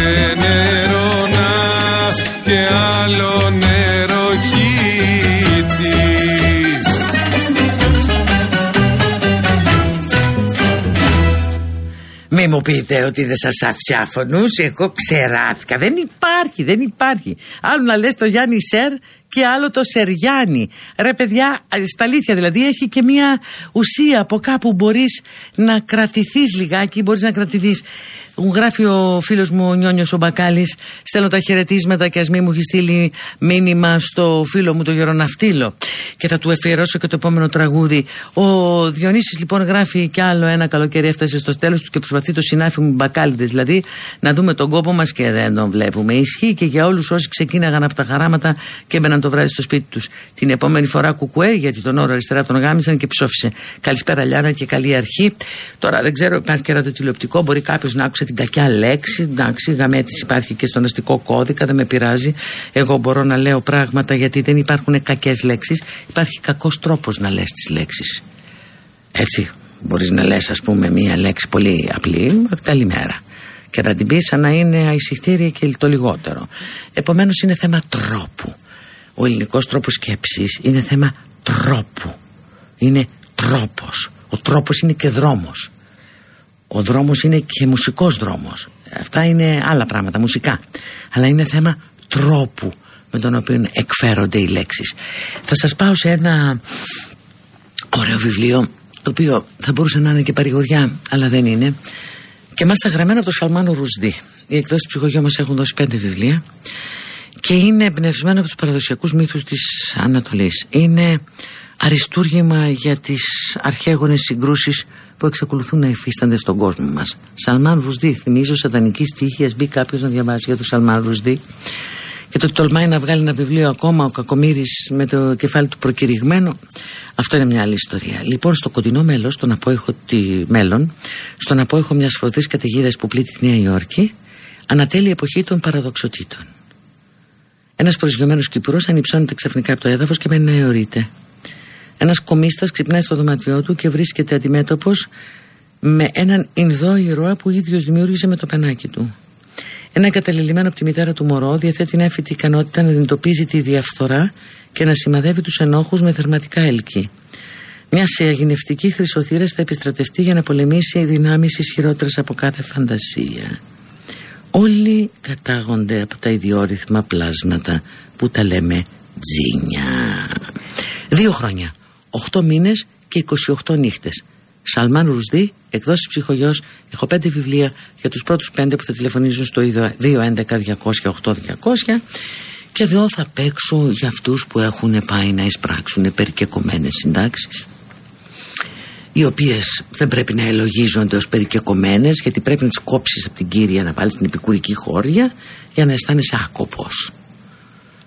μου πείτε ότι δεν σας άφησα εγώ ξεράθηκα, δεν υπάρχει, δεν υπάρχει. Άλλο να λες το Γιάννη Σερ και άλλο το Σεριάνι. Ρε παιδιά, στα αλήθεια δηλαδή έχει και μια ουσία από κάπου μπορείς να κρατηθείς λιγάκι, μπορείς να κρατηθείς μου γράφει ο φίλος μου ο Νιόνιος ο Μπακάλης. Στέλνω τα χαιρετίσματα και ας μην μου έχει στείλει μήνυμα στο φίλο μου τον Γεροναυτήλο. Και θα του εφιερώσω και το επόμενο τραγούδι. Ο Διονύσης λοιπόν γράφει κι άλλο ένα καλοκαίρι έφτασε στο τέλος του και προσπαθεί το συνάφι μου Μπακάλιδε. Δηλαδή να δούμε τον κόπο μας και δεν τον βλέπουμε. Ισχύει και για όλους όσοι ξεκίναγαν από τα χαράματα και έμπαιναν το βράδυ στο σπίτι τους. Την επόμενη φορά κουκουέ γιατί τον όρο αριστερά τον γάμισαν και ψόφισε. Καλησπέρα Λιάνα και καλή αρχή. Τώρα δεν ξέρω, υπάρχει και ραδιοτηλεοπτικό, μπορεί κάποιος να άκουσε την κακιά λέξη. Εντάξει, γαμέτης υπάρχει και στον αστικό κώδικα, δεν με πειράζει. Εγώ μπορώ να λέω πράγματα γιατί δεν υπάρχουν κακές λέξεις. Υπάρχει κακός τρόπος να λες τις λέξεις. Έτσι, μπορείς να λες ας πούμε μία λέξη πολύ απλή, καλημέρα. Και να την πεις σαν να είναι αισυχτήρια και το λιγότερο. Επομένως είναι θέμα τρόπου. Ο ελληνικός τρόπος σκέψης είναι θέμα τρόπου. Είναι τρόπος. Ο τρόπος είναι και δρόμος. Ο δρόμος είναι και μουσικός δρόμος. Αυτά είναι άλλα πράγματα, μουσικά. Αλλά είναι θέμα τρόπου με τον οποίο εκφέρονται οι λέξεις. Θα σας πάω σε ένα ωραίο βιβλίο το οποίο θα μπορούσε να είναι και παρηγοριά αλλά δεν είναι και μάλιστα γραμμένο από τον Σαλμάνο Ρουσδί. Οι εκδόσεις ψυχογειό μας έχουν δώσει πέντε βιβλία και είναι εμπνευσμένο από τους παραδοσιακούς μύθους της Ανατολής. Είναι αριστούργημα για τις αρχαίγονες συγκρούσεις που εξακολουθούν να υφίστανται στον κόσμο μας. Σαλμάν Ρουσδί, θυμίζω σατανική στοίχη, ας μπει κάποιος να διαβάσει για τον Σαλμάν Ρουσδί. Και το ότι τολμάει να βγάλει ένα βιβλίο ακόμα ο Κακομύρης με το κεφάλι του προκηρυγμένο. Αυτό είναι μια άλλη ιστορία. Λοιπόν στο κοντινό μέλλον στον απόϊχο τη μέλλον στον απόϊχο μιας φωτής καταιγίδας που πλήττει τη Νέα Υόρκη ανατέλει η εποχή των παραδοξοτήτων. Ένας προσγειωμένος Κυπρός ανυψώνεται ξαφνικά από το έδαφος και μένει να αιωρείται ένας κομίστας ξυπνάει στο δωμάτιό του και βρίσκεται αντιμέτωπος με έναν Ινδό ηρωά που ο ίδιος δημιούργησε με το πενάκι του. Ένα εγκαταλελειμμένο από τη μητέρα του μωρό διαθέτει εύφυτη ικανότητα να αντιμετωπίζει τη διαφθορά και να σημαδεύει τους ενόχους με θερματικά έλκη. Μια σε αγινευτική χρυσοθύρα θα επιστρατευτεί για να πολεμήσει δυνάμεις ισχυρότερες από κάθε φαντασία. Όλοι κατάγονται από τα ιδιόρυθμα πλάσματα που τα λέμε τζίνια. Δύο χρόνια. 8 μήνες και 28 νύχτες. Σαλμάν Ρουσδί, εκδόσεις ψυχογιός, έχω πέντε βιβλία για τους πρώτους πέντε που θα τηλεφωνήσουν στο 211-200-8200 και εδώ θα παίξω για αυτούς που έχουν πάει να εισπράξουν περικεκομένες συντάξεις οι οποίες δεν πρέπει να ελογίζονται ως περικεκομένες γιατί πρέπει να τις κόψεις από την κύρια να βάλεις την επικουρική χώρια για να αισθάνεσαι άκοπος.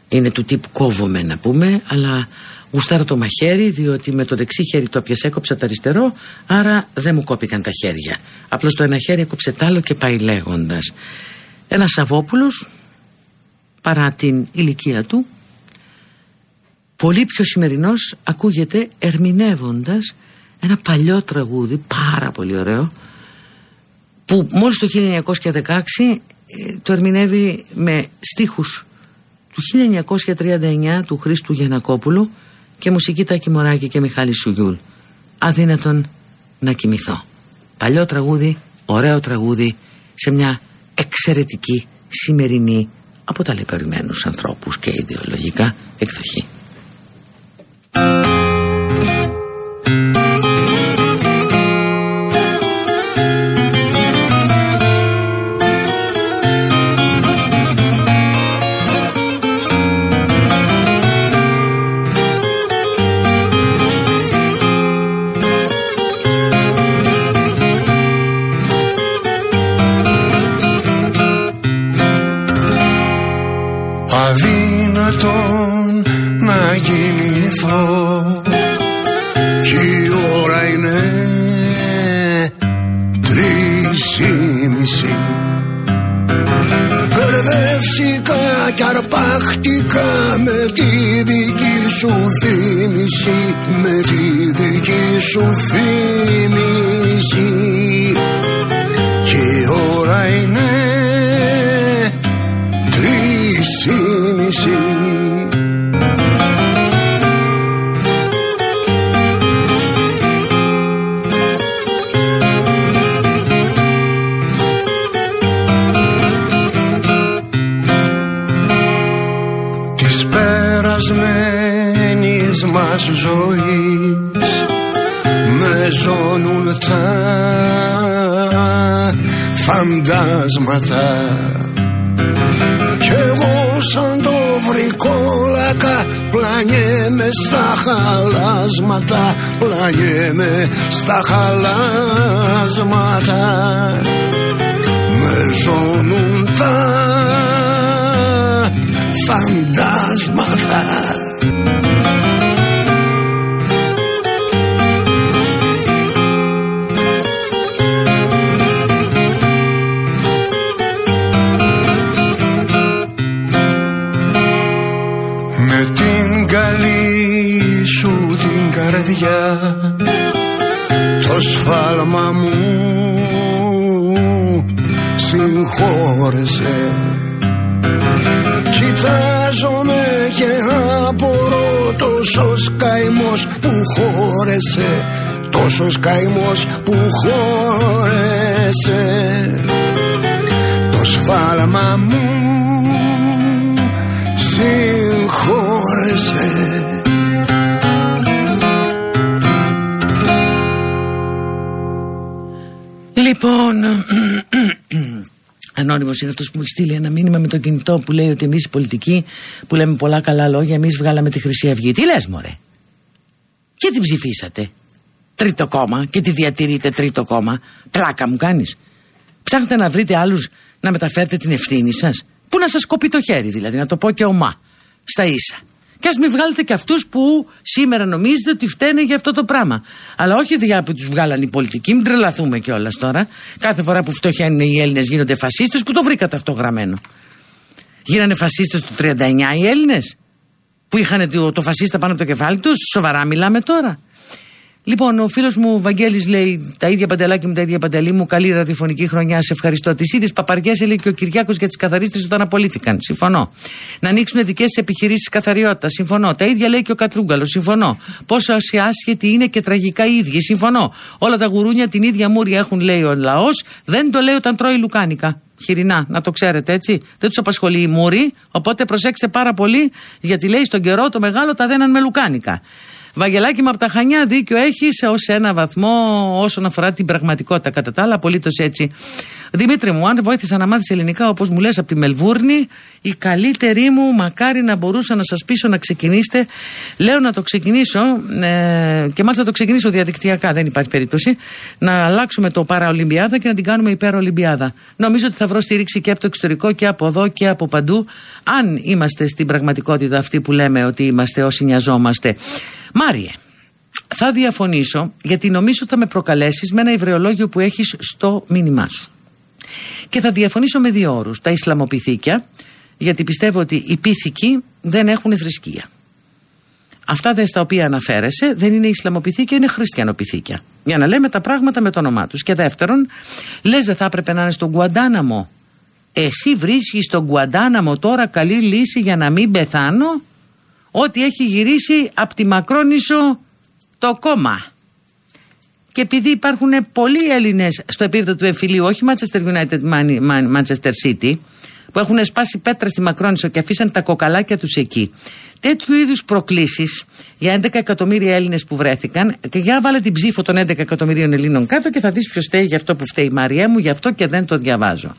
Είναι του τύπου κόβομαι να πούμε αλλά γουστάρω το μαχαίρι διότι με το δεξί χέρι το έπιασε έκοψα το αριστερό άρα δεν μου κόπηκαν τα χέρια. Απλώς το ένα χέρι έκοψε τ' άλλο και πάει λέγοντας. Ένας Σαββόπουλος παρά την ηλικία του πολύ πιο σημερινός ακούγεται ερμηνεύοντας ένα παλιό τραγούδι πάρα πολύ ωραίο που μόλις το 1916 ε, το ερμηνεύει με στίχους του 1939 του Χρήστου Γιανακόπουλου και μουσική Τάκη Μωράκη και Μιχάλη Σουγιούλ. Αδύνατον να κοιμηθώ. Παλιό τραγούδι, ωραίο τραγούδι, σε μια εξαιρετική σημερινή από ταλαιπωρημένους ανθρώπους και ιδεολογικά εκδοχή. vejo φαντάσματα κι εγώ σαν το βρικόλακα πλανιέμαι στα χαλάσματα πλανιέμαι στα χαλάσματα. Με ζώνουν τα φαντάσματα το σφάλμα μου συγχώρεσε. Κοιτάζομαι και απορώ τόσος καημός που χώρεσε Τόσος καημός που χώρεσε. Το σφάλμα μου συγχώρεσε Λοιπόν, [CLEARS THROAT] Ανώνυμος είναι αυτός που μου έχει στείλει ένα μήνυμα με το κινητό που λέει ότι εμείς οι πολιτικοί που λέμε πολλά καλά λόγια, εμείς βγάλαμε τη Χρυσή Αυγή. Τι λες, Μωρέ; Και την ψηφίσατε. Τρίτο κόμμα και τη διατηρείτε τρίτο κόμμα. Πλάκα μου κάνεις. Ψάχνετε να βρείτε άλλους να μεταφέρετε την ευθύνη σας. Πού να σας κοπεί το χέρι, δηλαδή, να το πω και ομά. Στα ίσα. Και ας μην βγάλετε και αυτούς που σήμερα νομίζετε ότι φταίνε για αυτό το πράγμα. Αλλά όχι διά που τους βγάλαν οι πολιτικοί, μην τρελαθούμε κιόλας τώρα. Κάθε φορά που φτωχαίνουν οι Έλληνες γίνονται φασίστες, που το βρήκατε αυτό γραμμένο. Γίνανε φασίστες το 39 οι Έλληνες, που είχαν το, το φασίστα πάνω από το κεφάλι τους. Σοβαρά μιλάμε τώρα. Λοιπόν, ο φίλος μου Βαγγέλης λέει τα ίδια παντελάκι μου, τα ίδια παντελή μου. Καλή ραδιοφωνική χρονιά, σε ευχαριστώ. Τις ίδιες παπαριέ έλεγε και ο Κυριάκος για τις καθαρίστρες όταν απολύθηκαν. Συμφωνώ. Να ανοίξουν δικές επιχειρήσεις καθαριότητας. Συμφωνώ. Τα ίδια λέει και ο Κατρούγκαλος. Συμφωνώ. Πόσο άσχετοι είναι και τραγικά οι ίδιοι. Συμφωνώ. Όλα τα γουρούνια την ίδια μούρια έχουν, λέει ο λαός. Δεν το λέει όταν τρώει λουκάνικα. Χοιρινά, να το ξέρετε έτσι. Δεν τους απασχολεί η μούρη. Οπότε προσέξτε πάρα πολύ, γιατί λέει στον καιρό το μεγάλο τα δέναν με λουκάνικα. Βαγγελάκι μου από τα Χανιά δίκιο έχεις ως ένα βαθμό όσον αφορά την πραγματικότητα. Κατά τα άλλα, απολύτως έτσι. Δημήτρη μου, αν βοήθησα να μάθεις ελληνικά όπως μου λες από τη Μελβούρνη, η καλύτερη μου, μακάρι να μπορούσα να σας πείσω να ξεκινήσετε. Λέω να το ξεκινήσω ε, και μάλιστα το ξεκινήσω διαδικτυακά, δεν υπάρχει περίπτωση. Να αλλάξουμε το Παραολυμπιάδα και να την κάνουμε υπερολυμπιάδα. Νομίζω ότι θα βρω στήριξη και από το εξωτερικό και από εδώ και από παντού, αν είμαστε στην πραγματικότητα αυτή που λέμε ότι είμαστε όσοι νοιαζόμαστε. Μάριε, θα διαφωνήσω γιατί νομίζω ότι θα με προκαλέσεις με ένα υβρεολόγιο που έχεις στο μήνυμά σου. Και θα διαφωνήσω με δύο όρους. Τα Ισλαμοπιθήκια, γιατί πιστεύω ότι οι πίθηκοι δεν έχουν θρησκεία. Αυτά δε στα οποία αναφέρεσαι δεν είναι Ισλαμοπιθήκια, είναι Χριστιανοπιθήκια. Για να λέμε τα πράγματα με το όνομά τους. Και δεύτερον, λες δεν θα έπρεπε να είναι στον Γκουαντάναμο. Εσύ βρίσκεις στον Γκουαντάναμο τώρα καλή λύση για να μην πεθάνω; Ότι έχει γυρίσει από τη Μακρόνισο το κόμμα. Και επειδή υπάρχουν πολλοί Έλληνες στο επίπεδο του εμφυλίου, όχι Manchester United, Manchester City, που έχουν σπάσει πέτρα στη Μακρόνισο και αφήσαν τα κοκαλάκια τους εκεί. Τέτοιου είδους προκλήσεις για 11 εκατομμύρια Έλληνες που βρέθηκαν, και για βάλε την ψήφο των 11 εκατομμυρίων Ελλήνων κάτω και θα δεις ποιος φταίει για αυτό που φταίει η Μαρία μου, γι' αυτό και δεν το διαβάζω.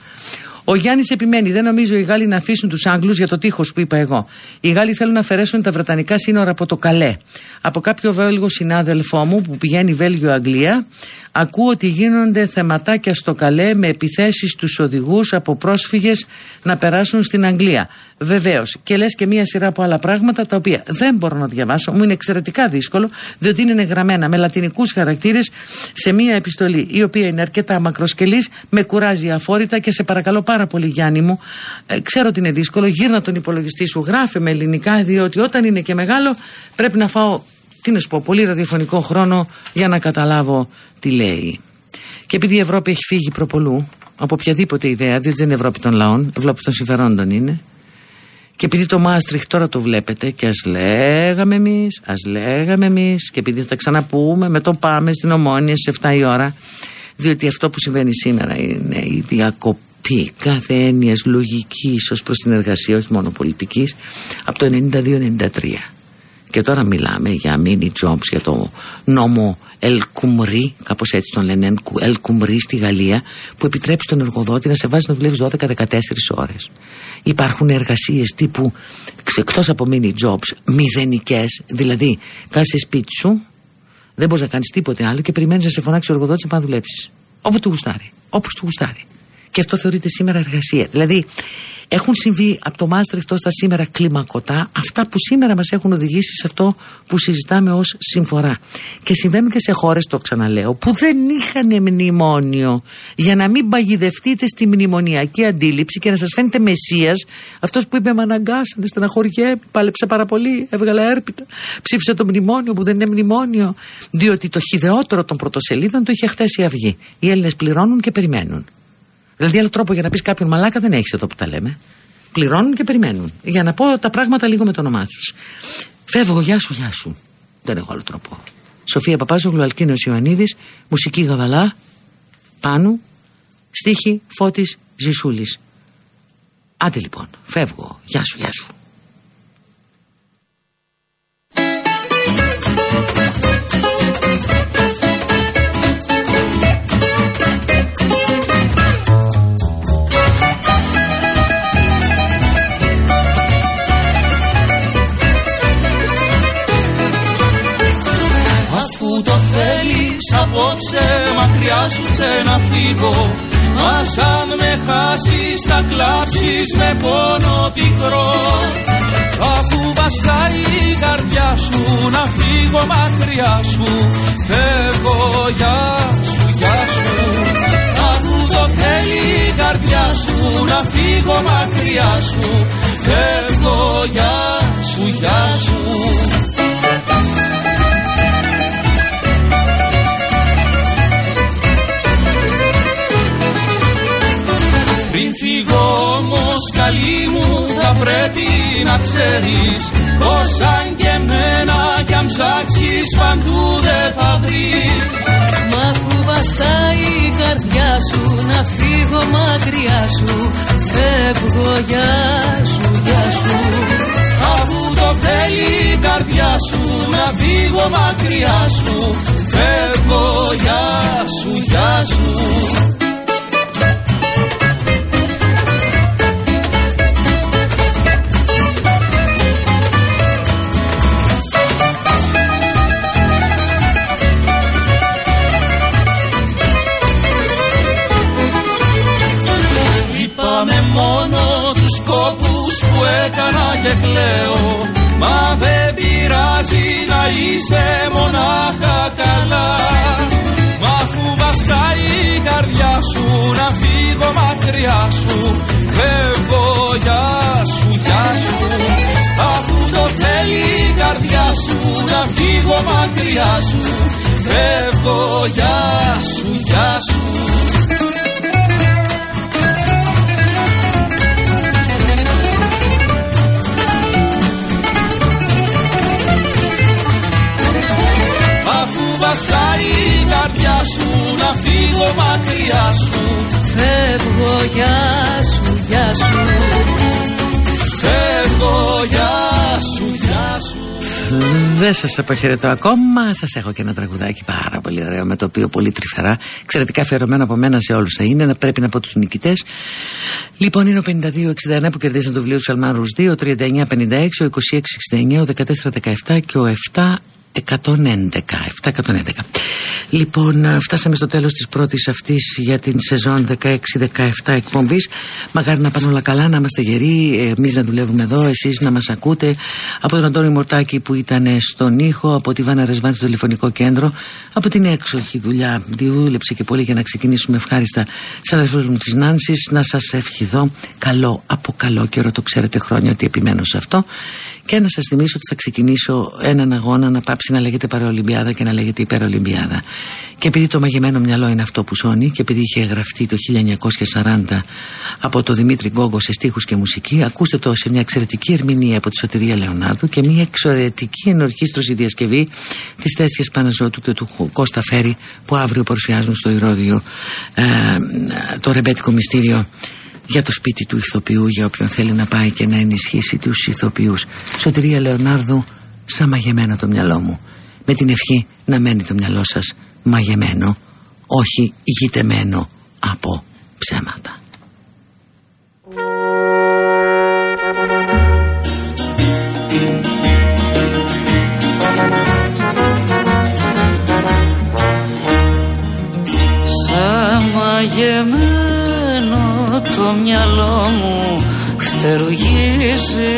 Ο Γιάννης επιμένει: Δεν νομίζω οι Γάλλοι να αφήσουν τους Άγγλους για το τείχος που είπα εγώ. Οι Γάλλοι θέλουν να αφαιρέσουν τα βρετανικά σύνορα από το καλέ. Από κάποιο Βέλγο συνάδελφό μου που πηγαίνει Βέλγιο-Αγγλία, ακούω ότι γίνονται θεματάκια στο καλέ με επιθέσεις στους οδηγούς από πρόσφυγες να περάσουν στην Αγγλία. Βεβαίως. Και λες και μία σειρά από άλλα πράγματα τα οποία δεν μπορώ να διαβάσω, μου είναι εξαιρετικά δύσκολο, διότι είναι γραμμένα με λατινικούς χαρακτήρες σε μία επιστολή, η οποία είναι αρκετά μακροσκελής, με κουράζει αφόρητα και σε παρακαλώ πάρα πολύ, Γιάννη μου. Ε, ξέρω ότι είναι δύσκολο, γύρνα τον υπολογιστή σου, γράφε με ελληνικά, διότι όταν είναι και μεγάλο πρέπει να φάω, τι να σου πω, πολύ ραδιοφωνικό χρόνο για να καταλάβω τι λέει. Και επειδή η Ευρώπη έχει φύγει προπολού από οποιαδήποτε ιδέα, διότι δεν είναι Ευρώπη των λαών, Ευρώπη των συμφερόντων είναι, και επειδή το Μάστριχ τώρα το βλέπετε και ας λέγαμε εμείς, ας λέγαμε εμείς και επειδή θα τα ξαναπούμε με το πάμε στην Ομόνια σε 7 η ώρα διότι αυτό που συμβαίνει σήμερα είναι η διακοπή κάθε έννοιας λογικής ως προς την εργασία, όχι μόνο πολιτικής, από το 92-93. Και και τώρα μιλάμε για mini jobs, για το νόμο El Kumri, κάπως έτσι τον λένε, El Kumri στη Γαλλία, που επιτρέπει στον εργοδότη να σε βάζει να δουλεύεις 12-14 ώρες. Υπάρχουν εργασίες τύπου εκτός από mini jobs, μηδενικές, δηλαδή κάθεσαι σπίτι σου, δεν μπορείς να κάνεις τίποτε άλλο και περιμένεις να σε φωνάξει ο εργοδότης να πάει να δουλέψεις. Όπου του γουστάρει. Όπω του γουστάρει. Και αυτό θεωρείται σήμερα εργασία. Δηλαδή, έχουν συμβεί από το Μάστριχτ τα σήμερα κλιμακωτά αυτά που σήμερα μας έχουν οδηγήσει σε αυτό που συζητάμε ως συμφορά. Και συμβαίνουν και σε χώρες, το ξαναλέω, που δεν είχαν μνημόνιο για να μην παγιδευτείτε στη μνημονιακή αντίληψη και να σας φαίνεται μεσίας αυτός που είπε με αναγκάσανε, στεναχωριέ, πάλεψε πάρα πολύ, έβγαλα έρπιτα, ψήφισε το μνημόνιο που δεν είναι μνημόνιο, διότι το χιδεότερο των πρωτοσελίδων το είχε χτέσει η Αυγή. Οι Έλληνες πληρώνουν και περιμένουν. Δηλαδή, άλλο τρόπο για να πεις κάποιον μαλάκα δεν έχεις εδώ που τα λέμε. Πληρώνουν και περιμένουν. Για να πω τα πράγματα λίγο με το όνομά τους. Φεύγω, γεια σου, γεια σου. Δεν έχω άλλο τρόπο. Σοφία Παπάζογλου, Αλκίνο Ιωαννίδης, μουσική Γαβαλά, Πάνου, στίχη Φώτης Ζησούλης. Άντε λοιπόν, φεύγω. Γεια σου, γεια σου. Να φύγω. Μα αν με χάσεις θα κλάψεις με πόνο πικρό. Αφού βαστάει η καρδιά σου να φύγω μακριά σου Φεύγω για σου, για σου. Αφού το θέλει η καρδιά σου να φύγω μακριά σου Φεύγω για σου, για σου καλή μου θα πρέπει να ξέρεις Πως αν και μένα κι αν ψάξεις παντού δεν θα βρεις. Μα αφού βαστάει η καρδιά σου να φύγω μακριά σου. Φεύγω για σου, για σου. Αφού το θέλει η καρδιά σου να φύγω μακριά σου. Φεύγω για σου, για σου κλαίω Μα δεν πειράζει να είσαι μονάχα καλά. Μα αφού βαστάει η καρδιά σου να φύγω μακριά σου Φεύγω για σου, για σου. Αφού το θέλει η καρδιά σου να φύγω μακριά σου Φεύγω για σου, για σου μακριά σου Φεύγω για σου, για σου Φεύγω για σου, για σου δεν σας αποχαιρετώ ακόμα. Σας έχω και ένα τραγουδάκι πάρα πολύ ωραίο με το οποίο πολύ τρυφερά, εξαιρετικά αφιερωμένο από μένα σε όλους θα είναι. Να πρέπει να πω τους νικητές. Λοιπόν, είναι ο 52-61 που κερδίσαν το βιβλίο του Σαλμάν Ρουσδί, ο 39-56, ο 26-69, ο 14-17 και ο 7 111, 711. Λοιπόν, φτάσαμε στο τέλος της πρώτης αυτής για την σεζόν 16-17 εκπομπής. Μακάρι να πάνε όλα καλά, να είμαστε γεροί, εμείς να δουλεύουμε εδώ, εσείς να μας ακούτε. Από τον Αντώνη Μορτάκη που ήταν στον ήχο, από τη Βάνα Ρεσβάν στο τηλεφωνικό κέντρο, από την έξοχη δουλειά, τη δούλεψε και πολύ για να ξεκινήσουμε ευχάριστα σαν αδερφούς μου της Νάνσης, να σας ευχηθώ καλό από καλό καιρό, το ξέρετε χρόνια ότι επιμένω σε αυτό. Και να σας θυμίσω ότι θα ξεκινήσω έναν αγώνα να πάψει να λέγεται Παραολυμπιάδα και να λέγεται Υπερολυμπιάδα. Και επειδή το μαγεμένο μυαλό είναι αυτό που σώνει και επειδή είχε γραφτεί το 1940 από τον Δημήτρη Γκόγκο σε στίχους και μουσική, ακούστε το σε μια εξαιρετική ερμηνεία από τη Σωτηρία Λεωνάρδου και μια εξαιρετική ενορχίστρωση διασκευή της Τέσσια Παναζώτου και του Κώστα Φέρη που αύριο παρουσιάζουν στο Ηρώδιο ε, το ρεμπέτικο μυστήριο για το σπίτι του ηθοποιού για όποιον θέλει να πάει και να ενισχύσει τους ηθοποιούς. Σωτηρία Λεωνάρδου σαν μαγεμένο το μυαλό μου. Με την ευχή να μένει το μυαλό σας μαγεμένο όχι ηγητεμένο από ψέματα. Σαν μαγεμένο το μυαλό μου φτερουγίζει.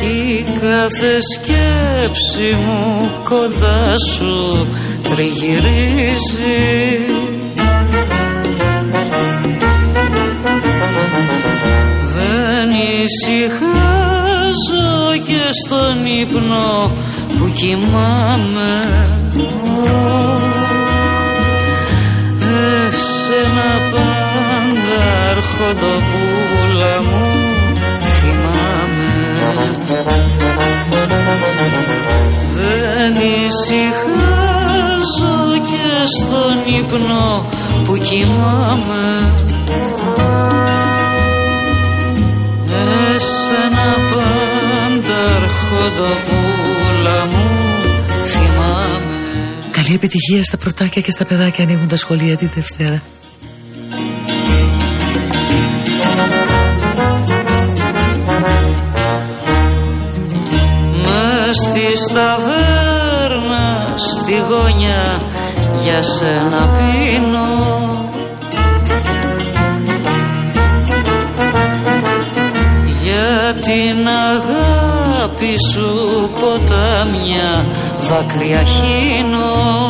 Η κάθε σκέψη μου κοντά σου τριγυρίζει. Δεν ησυχάζω και στον ύπνο που κοιμάμαι αρχοντοπούλα μου θυμάμαι. Δεν ησυχάζω και στον ύπνο που κοιμάμαι. Εσένα πάντα αρχοντοπούλα μου θυμάμαι. Καλή επιτυχία στα πρωτάκια και στα παιδάκια ανοίγουν τα σχολεία τη Δευτέρα στη σταβέρνα στη γωνιά για σένα πίνω. Για την αγάπη σου ποτάμια δάκρυα χύνω